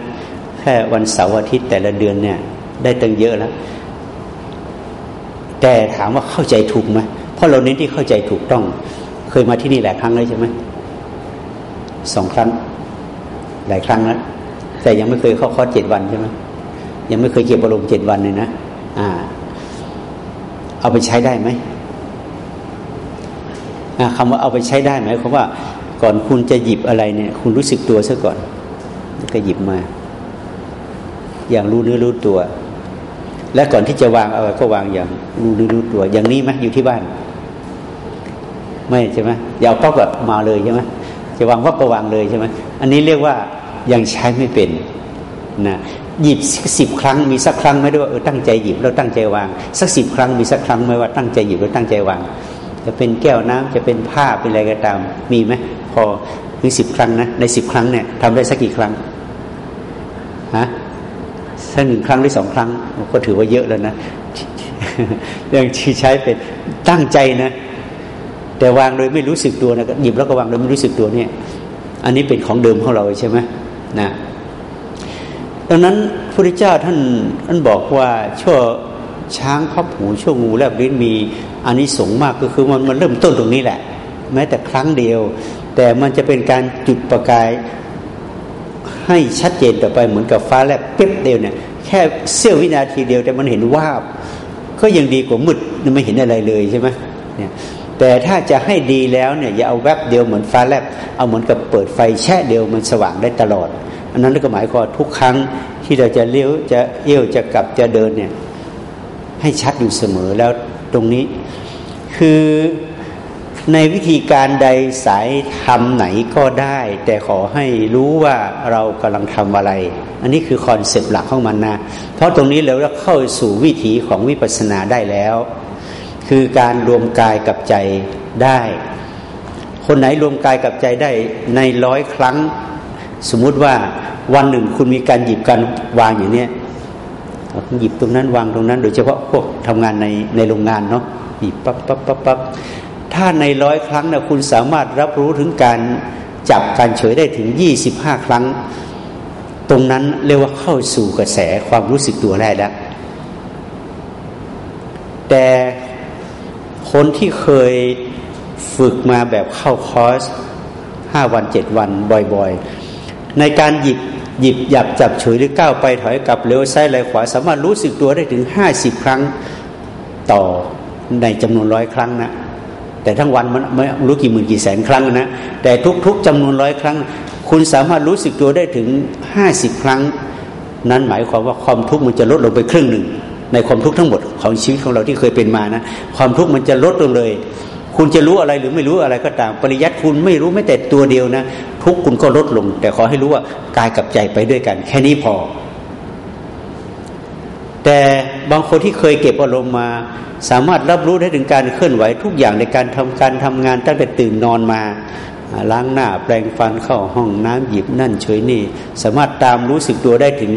แค่วันเสาร์อาทิตย์แต่ละเดือนเนี่ย ได้ตั้งเยอะแล้ว แต่ถามว่าเข้าใจถูกไหมเพราะเราเน้นที่เข้าใจถูกต้อง เคยมาที่นี่หลายครั้งเลยใช่ไหมสองครั้ง หลายครั้งแล้วแต่ยังไม่เคยเข้าคอร์สเจ็ดวันใช่ไหมยังไม่เคยเก็บอารมณ์เจ็ดวันเลยนะอ่า เอาไปใช้ได้ไหมคำว่าเอาไปใช้ได้ไหมเพราะว่าก่อนคุณจะหยิบอะไรเนี่ย คุณรู้สึกตัวซะก่อนก็หยิบมา อย่างรู้เนื้อรู้ตัว และก่อนที่จะวางเอาก็วางอย่างรู้เนื้อรู้ตัว อย่างนี้ไหมอยู่ที่บ้าน ไม่ใช่ไหมอย่าเอาป๊อกแบบมาเลยใช่ไหมจะวางป๊อกก็วางเลยใช่ไหมอันนี้เรียกว่ายังใช้ไม่เป็นนะ หยิบสิบครั้งมีสักครั้งไหมด้วยว่าเออตั้งใจหยิบแล้วตั้งใจวาง สักสิบครั้งมีสักครั้งไหมว่าตั้งใจหยิบแล้วตั้งใจวาง จะเป็นแก้วน้ำจะเป็นผ้าเป็นอะไรก็ตาม มีไหมพอถึงสิบครั้งนะในสิบครั้งเนี่ยทำได้สักกี่ครั้งฮะสักหนึ่งครั้งหรือสองครั้งก็ถือว่าเยอะแล้วนะยังที่ใช้เป็นตั้งใจนะ แต่วางโดยไม่รู้สึกตัวนะหยิบแล้วก็วางโดยไม่รู้สึกตัวเนี่ย อันนี้เป็นของเดิมของเราใช่ไหมนะ ดังนั้นพระพุทธเจ้าท่านท่านบอกว่าชั่วช้างพับหูชั่วงูแลบลิ้นมีอานิสงส์มากก็คือมันมันเริ่มต้นตรงนี้แหละ แม้แต่ครั้งเดียว แต่มันจะเป็นการจุดประกายให้ชัดเจนต่อไปเหมือนกับฟ้าแลบเป๊บเดียวเนี่ยแค่เสี้ยววินาทีเดียวแต่มันเห็นว่าก็ยังดีกว่ามืดไม่เห็นอะไรเลยใช่ไหมเนี่ยแต่ถ้าจะให้ดีแล้วเนี่ยอย่าเอาแวบเดียวเหมือนฟ้าแลบเอาเหมือนกับเปิดไฟแช่เดียวมันสว่างได้ตลอด อันนั้นก็หมายความทุกครั้งที่เราจะเลี้ยวจะเอี้ยวจะกลับจะเดินเนี่ยให้ชัดอยู่เสมอแล้วตรงนี้ คือในวิธีการใดสายทำไหนก็ได้ แต่ขอให้รู้ว่าเรากำลังทำอะไร อันนี้คือคอนเซปต์หลักของมันนะ เพราะตรงนี้เราเข้าสู่วิถีของวิปัสสนาได้แล้ว คือการรวมกายกับใจได้ คนไหนรวมกายกับใจได้ในร้อยครั้ง สมมุติว่าวันหนึ่งคุณมีการหยิบการวางอย่างเนี้ยหยิบตรงนั้นวางตรงนั้น โดยเฉพาะพวกทำงานในในโรงงานเนาะหยิบปั๊บปั๊บปั๊บปั๊บถ้าในร้อยครั้งนะคุณสามารถรับรู้ถึงการจับการเฉยได้ถึงยี่สิบห้าครั้ง ตรงนั้นเรียกว่าเข้าสู่กระแสความรู้สึกตัวได้แล้วแต่คนที่เคยฝึกมาแบบเข้าคอร์สห้าวันเจ็ดวันบ่อยๆ ในการหยิบหยิบหยับจับเฉยหรือก้าวไปถอยกลับเลี้ยวซ้ายไหลขวา สามารถรู้สึกตัวได้ถึงห้าสิบครั้งต่อในจำนวนร้อยครั้งนะแต่ทั้งวันมันไม่รู้กี่หมื่นกี่แสนครั้งนะแต่ทุกๆจำนวนร้อยครั้ง คุณสามารถรู้สึกตัวได้ถึงห้าสิบครั้ง นั้นหมายความว่าความทุกข์มันจะลดลงไปครึ่งหนึ่งในความทุกข์ทั้งหมดของชีวิตของเราที่เคยเป็นมานะความทุกข์มันจะลดลงเลย คุณจะรู้อะไรหรือไม่รู้อะไรก็ตาม ปริยัติคุณไม่รู้ไม่แต่ตัวเดียวนะ ทุกคุณก็ลดลง แต่ขอให้รู้ว่ากายกับใจไปด้วยกัน แค่นี้พอ แต่บางคนที่เคยเก็บอารมณ์มา สามารถรับรู้ได้ถึงการเคลื่อนไหวทุกอย่างในการทำการทำงานตั้งแต่ตื่นนอนมาล้างหน้าแปรงฟันเข้าห้องน้ำหยิบนั่นช่วยนี่ สามารถตามรู้สึกตัวได้ถึง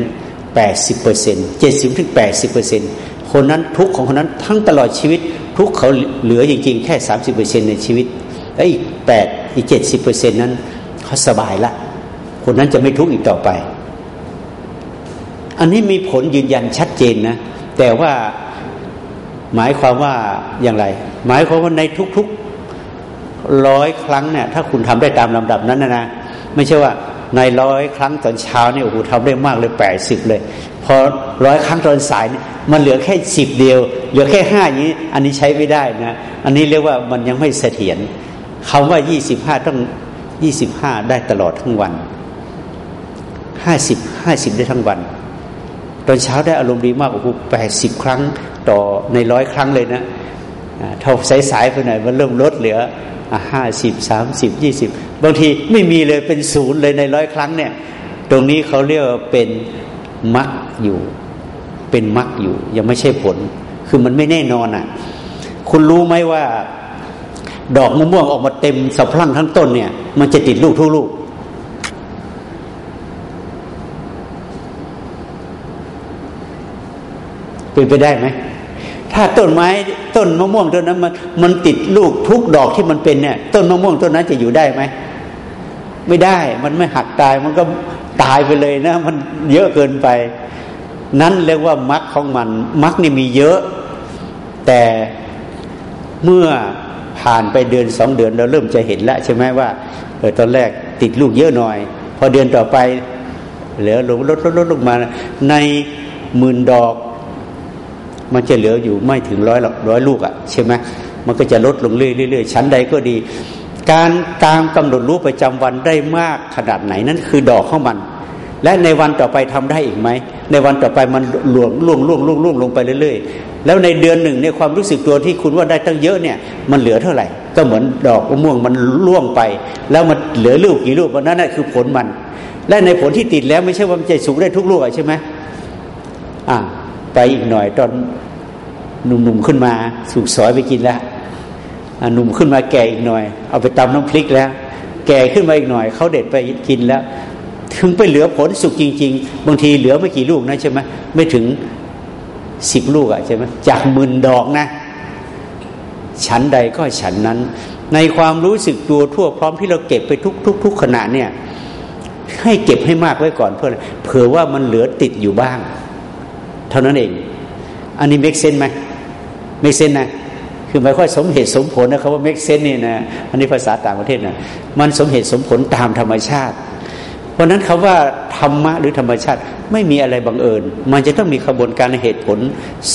80% 70ถึงคนนั้นทุกของคนนั้นทั้งตลอดชีวิต ทุกเขาเหลือจริงๆ แค่สามสิบเปอร์เซ็นในชีวิตแล้วอีกแปดอีกเจ็ดสิบเปอร์เซ็นนั้นเขาสบายละ คนนั้นจะไม่ทุกข์อีกต่อไป อันนี้มีผลยืนยันชัดเจนนะ แต่ว่าหมายความว่าอย่างไร หมายความว่าในทุกๆร้อยครั้งเนี่ยถ้าคุณทำได้ตามลำดับนั้นนะนะไม่ใช่ว่า ในร้อยครั้งตอนเช้าเนี่ยโอ้โหทำได้มากเลยแปดสิบเลย พอร้อยครั้งตอนสายมันเหลือแค่สิบเดียว เหลือแค่ห้าอย่างนี้ อันนี้ใช้ไม่ได้นะ อันนี้เรียกว่ามันยังไม่เสถียรคำว่ายี่สิบห้าต้องยี่สิบห้าได้ตลอดทั้งวันห้าสิบห้าสิบได้ทั้งวัน ตอนเช้าได้อารมณ์ดีมากโอ้โหแปดสิบครั้งต่อในร้อยครั้งเลยนะเท่าสายๆไปหน่อยมันเริ่มลดเหลือ ห้าสิบสามสิบยี่สิบบางทีไม่มีเลยเป็นศูนย์เลยในร้อยครั้งเนี่ย ตรงนี้เขาเรียกว่าเป็นมักอยู่ เป็นมักอยู่ ยังไม่ใช่ผล คือมันไม่แน่นอนอะ คุณรู้ไหมว่า ดอกมะม่วงออกมาเต็มสะพรั่งทั้งต้นเนี่ย มันจะติดลูกทุกลูกเป็นไปได้ไหม ถ้าต้นไม้ต้นมะม่วงต้นนั้นมันมันติดลูกทุกดอกที่มันเป็นเนี่ย ต้นมะม่วงต้นนั้นจะอยู่ได้ไหมไม่ได้มันไม่หักตายมันก็ตายไปเลยนะ มันเยอะเกินไป นั้นเรียกว่ามักของมันมักนี่มีเยอะ แต่เมื่อผ่านไปเดือนสองเดือนเราเริ่มจะเห็นแล้วใช่ไหมว่าเออตอนแรกติดลูกเยอะหน่อย พอเดือนต่อไปเหลือลดลดลดลดลงมาในหมื่นดอก มันจะเหลืออยู่ไม่ถึงร้อยร้อยลูกอะ่ะใช่ไหมมันก็จะลดลงเรื่อยๆชั้นใดก็ดี การตามกำหนดรู้ประจำวันได้มากขนาดไหนนั่นคือดอกของมัน และในวันต่อไปทำได้อีกไหมในวันต่อไปมันหลวงล่วงล่วงล่วงล่วงลงไปเรื่อยๆ แล้วในเดือนหนึ่งในความรู้สึกตัวที่คุณว่าได้ตั้งเยอะเนี่ยมันเหลือเท่าไหร่ ก็เหมือนดอกมะม่วงมันล่วงไป แล้วมันเหลือลูกกี่ลูกวันนั้นคือผลมัน และในผลที่ติดแล้วไม่ใช่ว่ามันจะสุกได้ทุกลูกใช่ไหมอ่า ไปอีกหน่อยตอนหนุ่มๆขึ้นมาสุกสอยไปกินแล้วหนุ่มขึ้นมาแก่อีกหน่อย เอาไปตำน้ำพริกแล้ว แก่ขึ้นมาอีกหน่อยเขาเด็ดไปกินแล้ว ถึงไปเหลือผลสุกจริง ๆ บางทีเหลือไม่กี่ลูกนะใช่ไหมไม่ถึงสิบลูกอะใช่ไหมจากหมื่นดอกนะฉันใดก็ฉันนั้น ในความรู้สึกตัวทั่วพร้อมที่เราเก็บไปทุกทุกทุกขณะเนี่ย ให้เก็บให้มากไว้ก่อนเพื่อเผื่อว่ามันเหลือติดอยู่บ้าง เท่านั้นเอง อันนี้ make sense ไหม make sense นะคือหมายความสมเหตุสมผลนะครับว่า make sense นี่นะอันนี้ภาษาต่างประเทศนะมันสมเหตุสมผลตามธรรมชาติ เพราะนั้นคำว่าธรรมะหรือธรรมชาติไม่มีอะไรบังเอิญ มันจะต้องมีขบวนการเหตุผล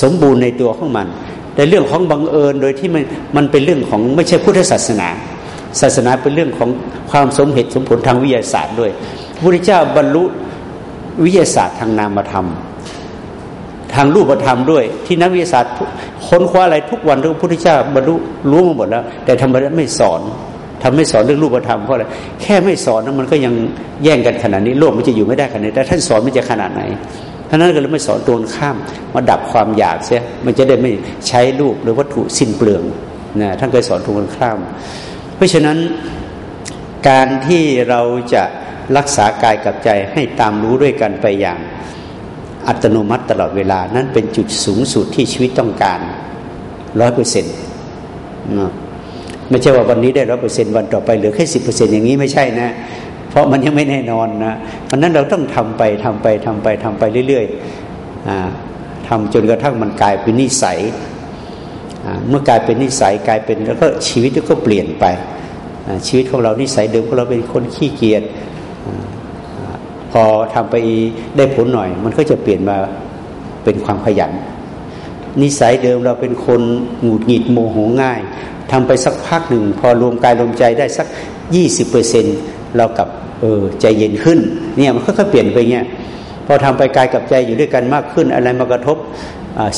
สมบูรณ์ในตัวของมัน แต่เรื่องของบังเอิญโดยที่มันมันเป็นเรื่องของไม่ใช่พุทธศาสนา ศาสนาเป็นเรื่องของความสมเหตุสมผลทางวิทยาศาสตร์ด้วยพระพุทธเจ้าบรรลุวิทยาศาสตร์ทางนามธรรม ทางรูปธรรมด้วย ที่นักวิทยาศาสตร์ค้นคว้าอะไรทุกวันทุกพุทธเจ้าบรรลุรู้มาหมดแล้ว แต่ธรรมะไม่สอนทำไม่สอนเรื่องรูปธรรมเพราะอะไรแค่ไม่สอนนั้นมันก็ยังแย่งกันขนาดนี้โลกมันจะอยู่ไม่ได้ขนาดนี้แต่ท่านสอนมันจะขนาดไหนท่านนั้นก็เลยไม่สอนตัวข้ามมาดับความอยากเสียมันจะได้ไม่ใช้รูปหรือวัตถุสิ้นเปลืองนะท่านเคยสอนตัวข้าม เพราะฉะนั้นการที่เราจะรักษากายกับใจให้ตามรู้ด้วยกันไปอย่าง อัตโนมัติตลอดเวลานั้นเป็นจุดสูงสุดที่ชีวิตต้องการร้อยเปอร์เซ็นต์ไม่ใช่ว่าวันนี้ได้ร้อยเปอร์เซ็นต์วันต่อไปเหลือแค่สิบเปอร์เซ็นต์อย่างนี้ไม่ใช่นะ เพราะมันยังไม่แน่นอนนะเพราะนั้นเราต้องทำไปทำไปทำไปทำไปเรื่อยๆทำจนกระทั่งมันกลายเป็นนิสัยเมื่อกลายเป็นนิสัยกลายเป็นแล้วก็ชีวิตก็เปลี่ยนไปชีวิตของเรานิสัยเดิมของเราเป็นคนขี้เกียจ พอทำไปได้ผลหน่อย มันก็จะเปลี่ยนมาเป็นความขยัน นิสัยเดิมเราเป็นคนหงุดหงิดโมโหง่ายทำไปสักพักหนึ่ง พอรวมกายรวมใจได้สักยี่สิบเปอร์เซ็นเรากับเออใจเย็นขึ้น เนี่ยมันค่อยๆเปลี่ยนไปเนี่ยพอทำไปกายกับใจอยู่ด้วยกันมากขึ้น อะไรมากระทบ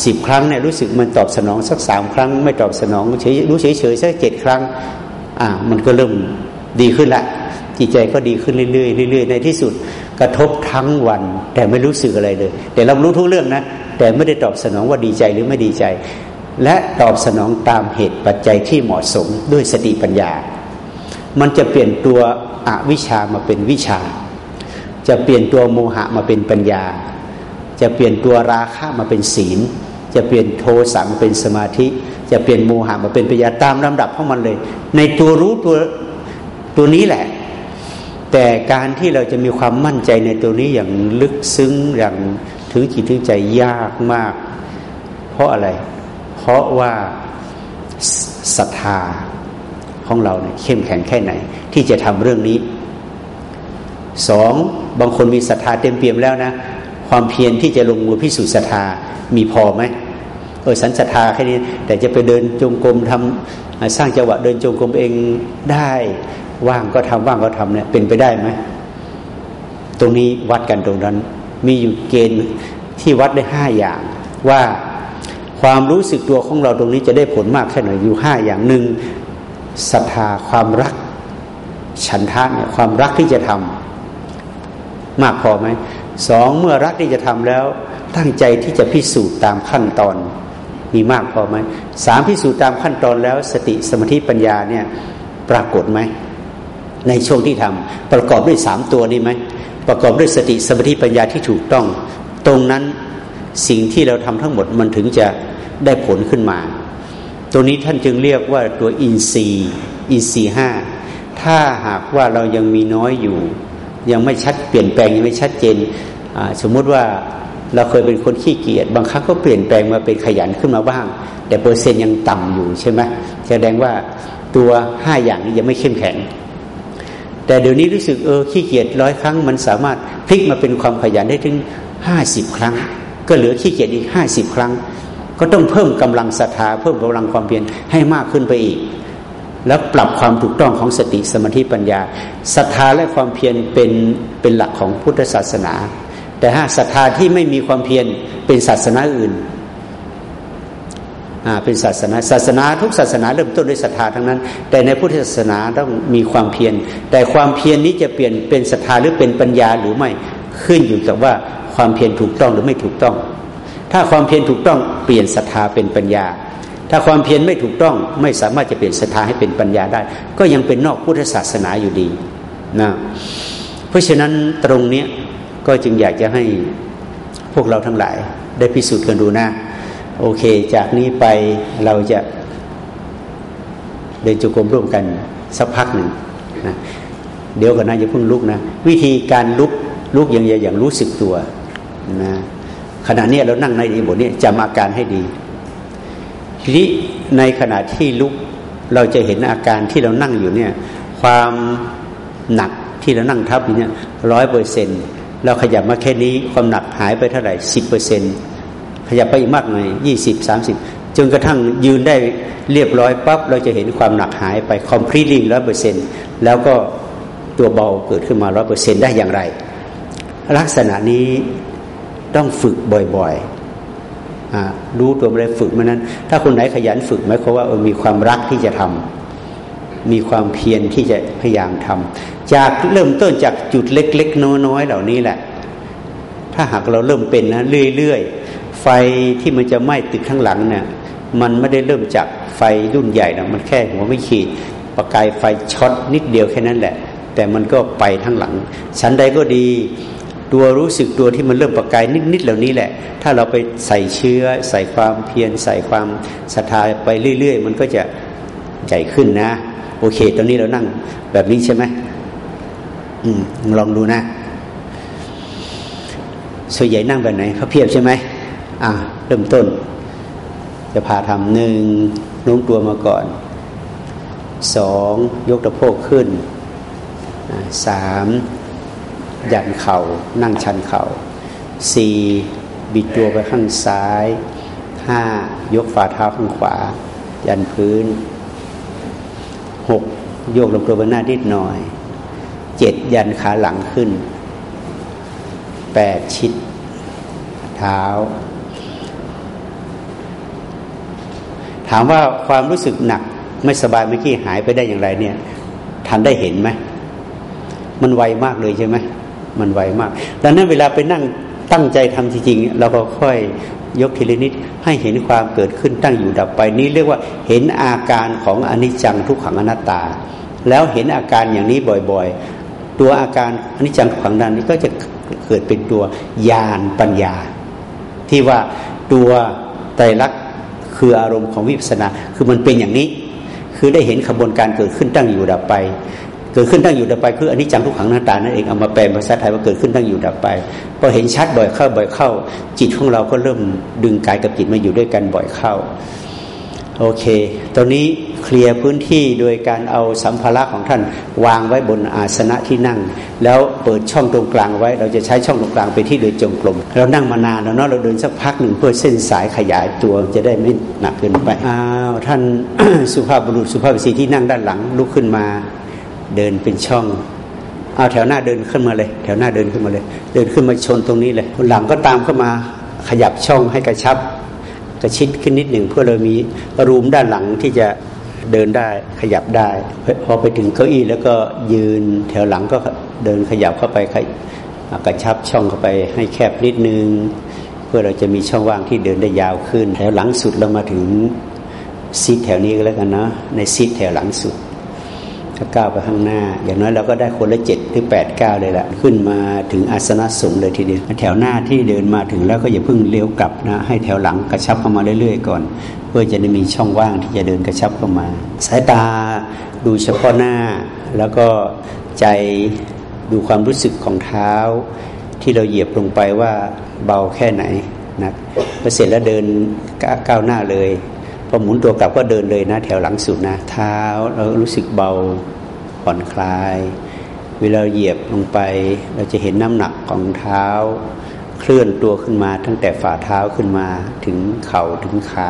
สิบครั้งเนี่ยรู้สึกมันตอบสนองสักสามครั้ง ไม่ตอบสนองเฉยรู้เฉยเฉยสักเจ็ดครั้งอ่ามันก็เริ่มดีขึ้นละ จิตใจก็ดีขึ้นเรื่อยๆเรื่อยๆในที่สุด กระทบทั้งวัน แต่ไม่รู้สึกอะไรเลย แต่เรารู้ทุกเรื่องนะ แต่ไม่ได้ตอบสนองว่าดีใจหรือไม่ดีใจ และตอบสนองตามเหตุปัจจัยที่เหมาะสมด้วยสติปัญญา มันจะเปลี่ยนตัวอวิชามาเป็นวิชา จะเปลี่ยนตัวโมหะมาเป็นปัญญา จะเปลี่ยนตัวราคะมาเป็นศีล จะเปลี่ยนโทสะมาเป็นสมาธิ จะเปลี่ยนโมหะมาเป็นปัญญาตามลำดับของมันเลย ในตัวรู้ตัวตัวนี้แหละ แต่การที่เราจะมีความมั่นใจในตัวนี้อย่างลึกซึ้งอย่างถึงจิตถึงใจยากมาก เพราะอะไร เพราะว่าศรัทธาของเราเนี่ยเข้มแข็งแค่ไหน ที่จะทำเรื่องนี้สองบางคนมีศรัทธาเต็มเปี่ยมแล้วนะ ความเพียรที่จะลงมือพิสูจน์ศรัทธามีพอไหมเออสันศรัทธาแค่นี้ แต่จะไปเดินจงกรมทำสร้างจังหวะเดินจงกรมเองได้ ว่างก็ทำว่างก็ทำเนี่ยเป็นไปได้ไหมตรงนี้วัดกันตรงนั้น มีอยู่เกณฑ์ที่วัดได้ห้าอย่างว่าความรู้สึกตัวของเราตรงนี้จะได้ผลมากแค่ไหนอยู่ห้าอย่างหนึ่งศรัทธาความรัก ฉันทะเนี่ยความรักที่จะทำมากพอไหมสองเมื่อรักที่จะทำแล้วตั้งใจที่จะพิสูจน์ตามขั้นตอน มีมากพอไหมสามพิสูจน์ตามขั้นตอนแล้ว สติสมาธิปัญญาเนี่ยปรากฏไหม ในช่วงที่ทำประกอบด้วยสามตัวนี้ไหมประกอบด้วยสติสมาธิปัญญาที่ถูกต้อง ตรงนั้นสิ่งที่เราทำทั้งหมดมันถึงจะได้ผลขึ้นมา ตัวนี้ท่านจึงเรียกว่าตัวอินทรีย์อินทรีย์ห้าถ้าหากว่าเรายังมีน้อยอยู่ ยังไม่ชัดเปลี่ยนแปลงยังไม่ชัดเจนสมมุติว่าเราเคยเป็นคนขี้เกียจบางครั้งก็เปลี่ยนแปลงมาเป็นขยันขึ้นมาบ้าง แต่เปอร์เซ็นต์ยังต่ำอยู่ใช่ไหมแสดงว่าตัวห้าอย่างนี้ยังไม่เข้มแข็ง แต่เดี๋ยวนี้รู้สึกเออขี้เกียจร้อยครั้ง มันสามารถพลิกมาเป็นความขยันได้ถึงห้าสิบครั้ง ก็เหลือขี้เกียจอีกห้าสิบครั้ง ก็ต้องเพิ่มกำลังศรัทธาเพิ่มกำลังความเพียรให้มากขึ้นไปอีก แล้วปรับความถูกต้องของสติสมาธิปัญญาศรัทธาและความเพียรเป็นเป็นหลักของพุทธศาสนา แต่ถ้าศรัทธาที่ไม่มีความเพียรเป็นศาสนาอื่น เป็นศาสนาศาสนาทุกศาสนาเริ่มต้นด้วยศรัทธาทั้งนั้น แต่ในพุทธศาสนาต้องมีความเพียรแต่ความเพียรนี้จะเปลี่ยนเป็นศรัทธาหรือเป็นปัญญาหรือไม่ขึ้นอยู่กับว่าความเพียรถูกต้องหรือไม่ถูกต้อง ถ้าความเพียรถูกต้องเปลี่ยนศรัทธาเป็นปัญญา ถ้าความเพียรไม่ถูกต้องไม่สามารถจะเปลี่ยนศรัทธาให้เป็นปัญญาได้ ก็ยังเป็นนอกพุทธศาสนาอยู่ดีนะเพราะฉะนั้นตรงนี้ก็จึงอยากจะให้พวกเราทั้งหลายได้พิสูจน์กันดูนะ โอเค จากนี้ไปเราจะเดินจุกรมร่วมกันสักพักหนึ่งนะเดี๋ยวก่อนนะอย่าเพิ่งลุกนะ วิธีการลุกลุกอย่างอย่างรู้สึกตัวนะขณะนี้เรานั่งในบทนี้จำอาการให้ดีทีนี้ในขณะที่ลุกเราจะเห็นอาการที่เรานั่งอยู่เนี่ยความหนักที่เรานั่งทับอยู่เนี่ยร้อยเปอร์เซ็นเราขยับมาแค่นี้ความหนักหายไปเท่าไหร่สิบเปอร์เซ็นต์ ขยับไปอีกมากหน่อยยี่สิบสามสิบจนกระทั่งยืนได้เรียบร้อยปั๊บเราจะเห็นความหนักหายไปคอมพลีลิ่งร้อยเปอร์เซ็นแล้วก็ตัวเบาเกิดขึ้นมาร้อยเปอร์เซ็นได้อย่างไร ลักษณะนี้ต้องฝึกบ่อยๆรู้ตัวอะไรฝึกมันนั้น ถ้าคนไหนขยันฝึกหมายความว่ามีความรักที่จะทำมีความเพียรที่จะพยายามทำจากเริ่มต้นจากจุดเล็ก ๆ น้อยๆเหล่านี้แหละ ถ้าหากเราเริ่มเป็นนะเรื่อยๆ ไฟที่มันจะไหม้ตึกข้างหลังเนี่ยมันไม่ได้เริ่มจากไฟรุ่นใหญ่นะมันแค่หัวไม่ขีดประกายไฟช็อตนิดเดียวแค่นั้นแหละ แต่มันก็ไปทั้งหลังชั้นใดก็ดีตัวรู้สึกตัวที่มันเริ่มประกายนิดๆเหล่านี้แหละ ถ้าเราไปใส่เชื้อ ใส่ความเพียรใส่ความศรัทธาไปเรื่อย ๆ มันก็จะใหญ่ขึ้นนะ โอเค ตอนนี้เรานั่งแบบนี้ใช่ไหมอืมลองดูนะส่วนใหญ่นั่งแบบไหนเขาเพียบใช่ไหม อะเริ่มต้น จะพาทำหนึ่งน้มตัวมาก่อนสองยกตะโพกขึ้นสามยันเข่านั่งชันเข่าสี่บิดตัวไปข้างซ้ายห้ายกฝ่าเท้าข้างขวา ยันพื้นหกโยกลงตัวไปหน้านิดหน่อยเจ็ดยันขาหลังขึ้นแปดชิด เท้า ถามว่าความรู้สึกหนัก ไม่สบายเมื่อกี้หายไปได้อย่างไรเนี่ยทันได้เห็นไหมมันไวมากเลยใช่ไหมมันไวมาก ดังนั้นเวลาไปนั่งตั้งใจทำจริงๆเราก็ค่อยยกทีละนิดให้เห็นความเกิดขึ้นตั้งอยู่ดับไปนี้เรียกว่าเห็นอาการของอนิจจังทุกขังอนัตตา แล้วเห็นอาการอย่างนี้บ่อยๆ ตัวอาการอนิจจังทุกขังนั้นนี้ก็จะเกิดเป็นตัวญาณปัญญา ที่ว่าตัวไตรลักษณ์ คืออารมณ์ของวิปัสนา คือมันเป็นอย่างนี้ คือได้เห็นขบวนการเกิดขึ้นตั้งอยู่ดับไป เกิดขึ้นตั้งอยู่ดับไปคืออันนี้จังทุกขังหน้าตานั่นเองเอามาแปลภาษาไทยว่าเกิดขึ้นตั้งอยู่ดับไปพอเห็นชัดบ่อยเข้าบ่อยเข้า จิตของเราก็เริ่มดึงกายกับจิตมาอยู่ด้วยกันบ่อยเข้า โอเคตอนนี้เคลียร์พื้นที่โดยการเอาสัมภาระของท่านวางไว้บนอาสนะที่นั่ง แล้วเปิดช่องตรงกลางไว้ เราจะใช้ช่องตรงกลางไปที่เดินจงกรมเรานั่งมานานแล้วเนาะเราเดินสักพักหนึ่งเพื่อเส้นสายขยายตัวจะได้ไม่หนักเกินไปอ้าวท่านสุภาพบุรุษสุภาพสีที่นั่งด้านหลังลุกขึ้นมาเดินเป็นช่องเอาแถวหน้าเดินขึ้นมาเลย แถวหน้าเดินขึ้นมาเลย เดินขึ้นมาชนตรงนี้เลยคนหลังก็ตามเข้ามาขยับช่องให้กระชับ กระชิดขึ้นนิดหนึ่งเพื่อเรามีรูมด้านหลังที่จะเดินได้ขยับได้ พอไปถึงเก้าอี้แล้วก็ยืนแถวหลังก็เดินขยับเข้าไปกระชับช่องเข้าไปให้แคบนิดนึง เพื่อเราจะมีช่องว่างที่เดินได้ยาวขึ้น แถวหลังสุดเรามาถึงซีทแถวนี้ก็แล้วกันนะในซีทแถวหลังสุด ถ้าก้าวไปข้างหน้า อย่างน้อยเราก็ได้คนละเจ็ดหรือแปดก้าวเลยละขึ้นมาถึงอาสนะสูงเลยทีเดียวแถวหน้าที่เดินมาถึงแล้วก็อย่าเพิ่งเลี้ยวกลับนะให้แถวหลังกระชับเข้ามาเรื่อยๆก่อน เพื่อจะได้มีช่องว่างที่จะเดินกระชับเข้ามา สายตาดูเฉพาะหน้า แล้วก็ใจดูความรู้สึกของเท้า ที่เราเหยียบลงไปว่าเบาแค่ไหนนะพอเสร็จแล้วเดินก้าวหน้าเลย พอหมุนตัวกลับก็เดินเลยนะ แถวหลังสุดนะ เท้าเรารู้สึกเบาผ่อนคลาย เวลาเหยียบลงไป เราจะเห็นน้ำหนักของเท้า เคลื่อนตัวขึ้นมา ตั้งแต่ฝ่าเท้าขึ้นมา ถึงเข่าถึงขา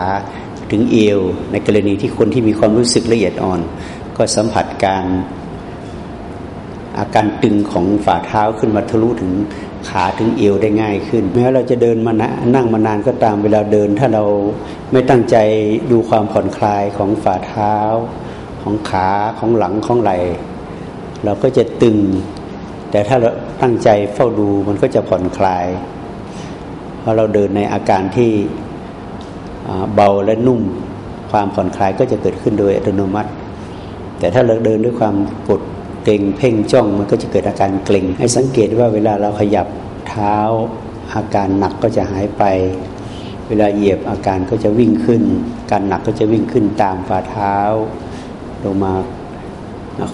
ถึงเอว ในกรณีที่คนที่มีความรู้สึกละเอียดอ่อน ก็สัมผัสการอาการตึงของฝ่าเท้าขึ้นมาทะลุถึง ขาถึงเอวได้ง่ายขึ้น แม้เราจะเดินมานะนั่งมานานก็ตามเวลาเดิน ถ้าเราไม่ตั้งใจดูความผ่อนคลายของฝ่าเท้า ของขาของหลังของไหล่เราก็จะตึง แต่ถ้าเราตั้งใจเฝ้าดูมันก็จะผ่อนคลายเพราะเราเดินในอาการที่เบาและนุ่ม ความผ่อนคลายก็จะเกิดขึ้นโดยอัตโนมัติ แต่ถ้าเราเดินด้วยความกด เกร็งเพ่งจ้องมันก็จะเกิดอาการเกร็ง ให้สังเกตว่าเวลาเราขยับเท้า อาการหนักก็จะหายไป เวลาเหยียบอาการก็จะวิ่งขึ้น การหนักก็จะวิ่งขึ้นตามฝ่าเท้า ลงมา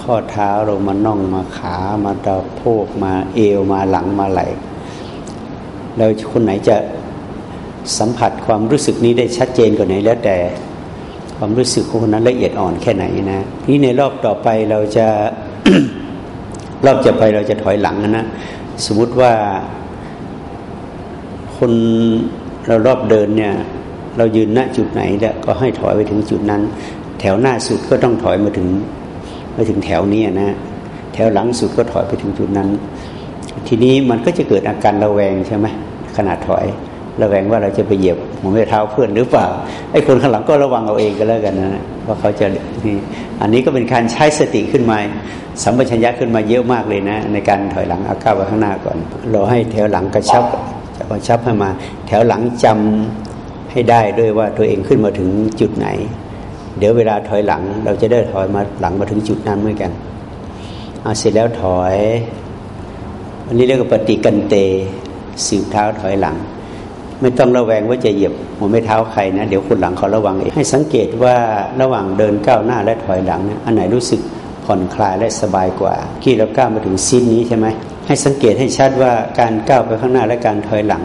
ข้อเท้าลงมาน่องมาขามาตะโพกมาเอวมาหลังมาไหล่แล้วคนไหนจะสัมผัสความรู้สึกนี้ได้ชัดเจนกว่าไหนแล้วแต่ความรู้สึกของคนนั้นละเอียดอ่อนแค่ไหนนะนี่ในรอบต่อไปเราจะ รอบจะไปเราจะถอยหลังนะสมมติว่า คนเรารอบเดินเนี่ย เรายืนณจุดไหนแล้วก็ให้ถอยไปถึงจุดนั้น แถวหน้าสุดก็ต้องถอยมาถึงมาถึงแถวนี้นะแถวหลังสุดก็ถอยไปถึงจุดนั้น ทีนี้มันก็จะเกิดอาการระแวงใช่ไหมขนาดถอยระแวงว่าเราจะไปเหยียบ หัวแม่เท้าเพื่อนหรือเปล่าไอ้คนข้างหลังก็ระวังเอาเองก็แล้วกันนะว่าเขาจะนี่อันนี้ก็เป็นการใช้สติขึ้นมาสัมปชัญญะขึ้นมาเยอะมากเลยนะ ในการถอยหลังเอาก้าวไปข้างหน้าก่อนเราให้แถวหลังกระชับจะกระชับให้มา แถวหลังจำให้ได้ด้วยว่าตัวเองขึ้นมาถึงจุดไหน เดี๋ยวเวลาถอยหลัง เราจะได้ถอยมาหลังมาถึงจุดนั้นเหมือนกันเอาเสร็จแล้วถอยอันนี้เรียกว่าปฏิกันเตสิวเท้าถอยหลัง ไม่ต้องระแวงว่าจะเหยียบหัวไม่เท้าใครนะ เดี๋ยวคนหลังเขาระวังเองให้สังเกตว่าระหว่างเดินก้าวหน้าและถอยหลังเนี่ยอันไหนรู้สึกผ่อนคลายและสบายกว่าที่เราก้าวมาถึงสิ้นนี้ใช่ไหมให้สังเกตให้ชัดว่าการก้าวไปข้างหน้าและการถอยหลัง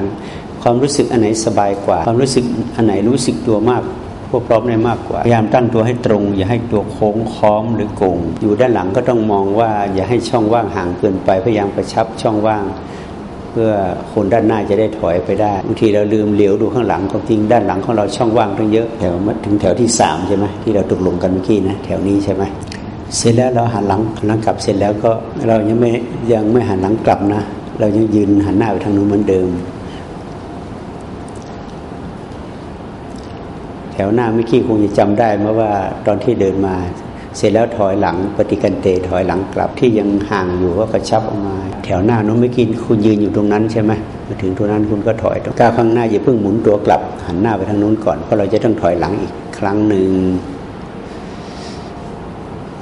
ความรู้สึกอันไหนสบายกว่า ความรู้สึกอันไหนรู้สึกตัวมากพวกพร้อมได้มากกว่า พยายามตั้งตัวให้ตรง อย่าให้ตัวโค้งค้อมหรือโกงอยู่ด้านหลังก็ต้องมองว่า อย่าให้ช่องว่างห่างเกินไปพยายามกระชับช่องว่าง เพื่อคนด้านหน้าจะได้ถอยไปได้บางทีเราลืมเหลียวดูข้างหลังความจริงด้านหลังของเราช่องว่างตั้งเยอะแถวมาถึงแถวที่สามใช่ไหมที่เราตกลงกันเมื่อกี้นะแถวนี้ใช่ไหมเสร็จแล้วเราหันหลังหันหลังกลับเสร็จแล้วก็เรายังไม่ยังไม่หันหลังกลับนะ เรายังยืนหันหน้าไปทางนู้นเหมือนเดิม แถวหน้าเมื่อกี้คงจะจำได้เมื่อว่าตอนที่เดินมา เสร็จแล้วถอยหลังปฏิกันเตถอยหลังกลับที่ยังห่างอยู่ก็กระชับออกมา แถวหน้านู้นไม่กินคุณยืนอยู่ตรงนั้นใช่ไหมมาถึงตรงนั้นคุณก็ถอยตรงก้าวข้างหน้าอย่าเพิ่งหมุนตัวกลับ หันหน้าไปทางนู้นก่อนเพราะเราจะต้องถอยหลังอีกครั้งหนึ่ง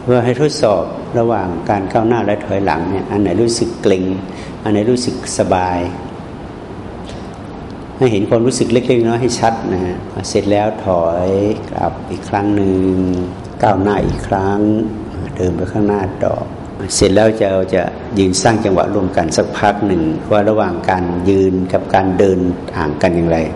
เพื่อให้ทดสอบระหว่างการก้าวหน้าและถอยหลังเนี่ยอันไหนรู้สึกเกร็งอันไหนรู้สึกสบาย ให้เห็นความรู้สึกเล็กๆน้อยให้ชัดนะฮะเสร็จแล้วถอยกลับอีกครั้งหนึ่ง ก้าวหน้าอีกครั้ง เดินไปข้างหน้าต่อ เสร็จแล้วจะจะยืนสร้างจังหวะร่วมกันสักพักหนึ่งว่าระหว่างการยืนกับการเดินห่างกันอย่างไร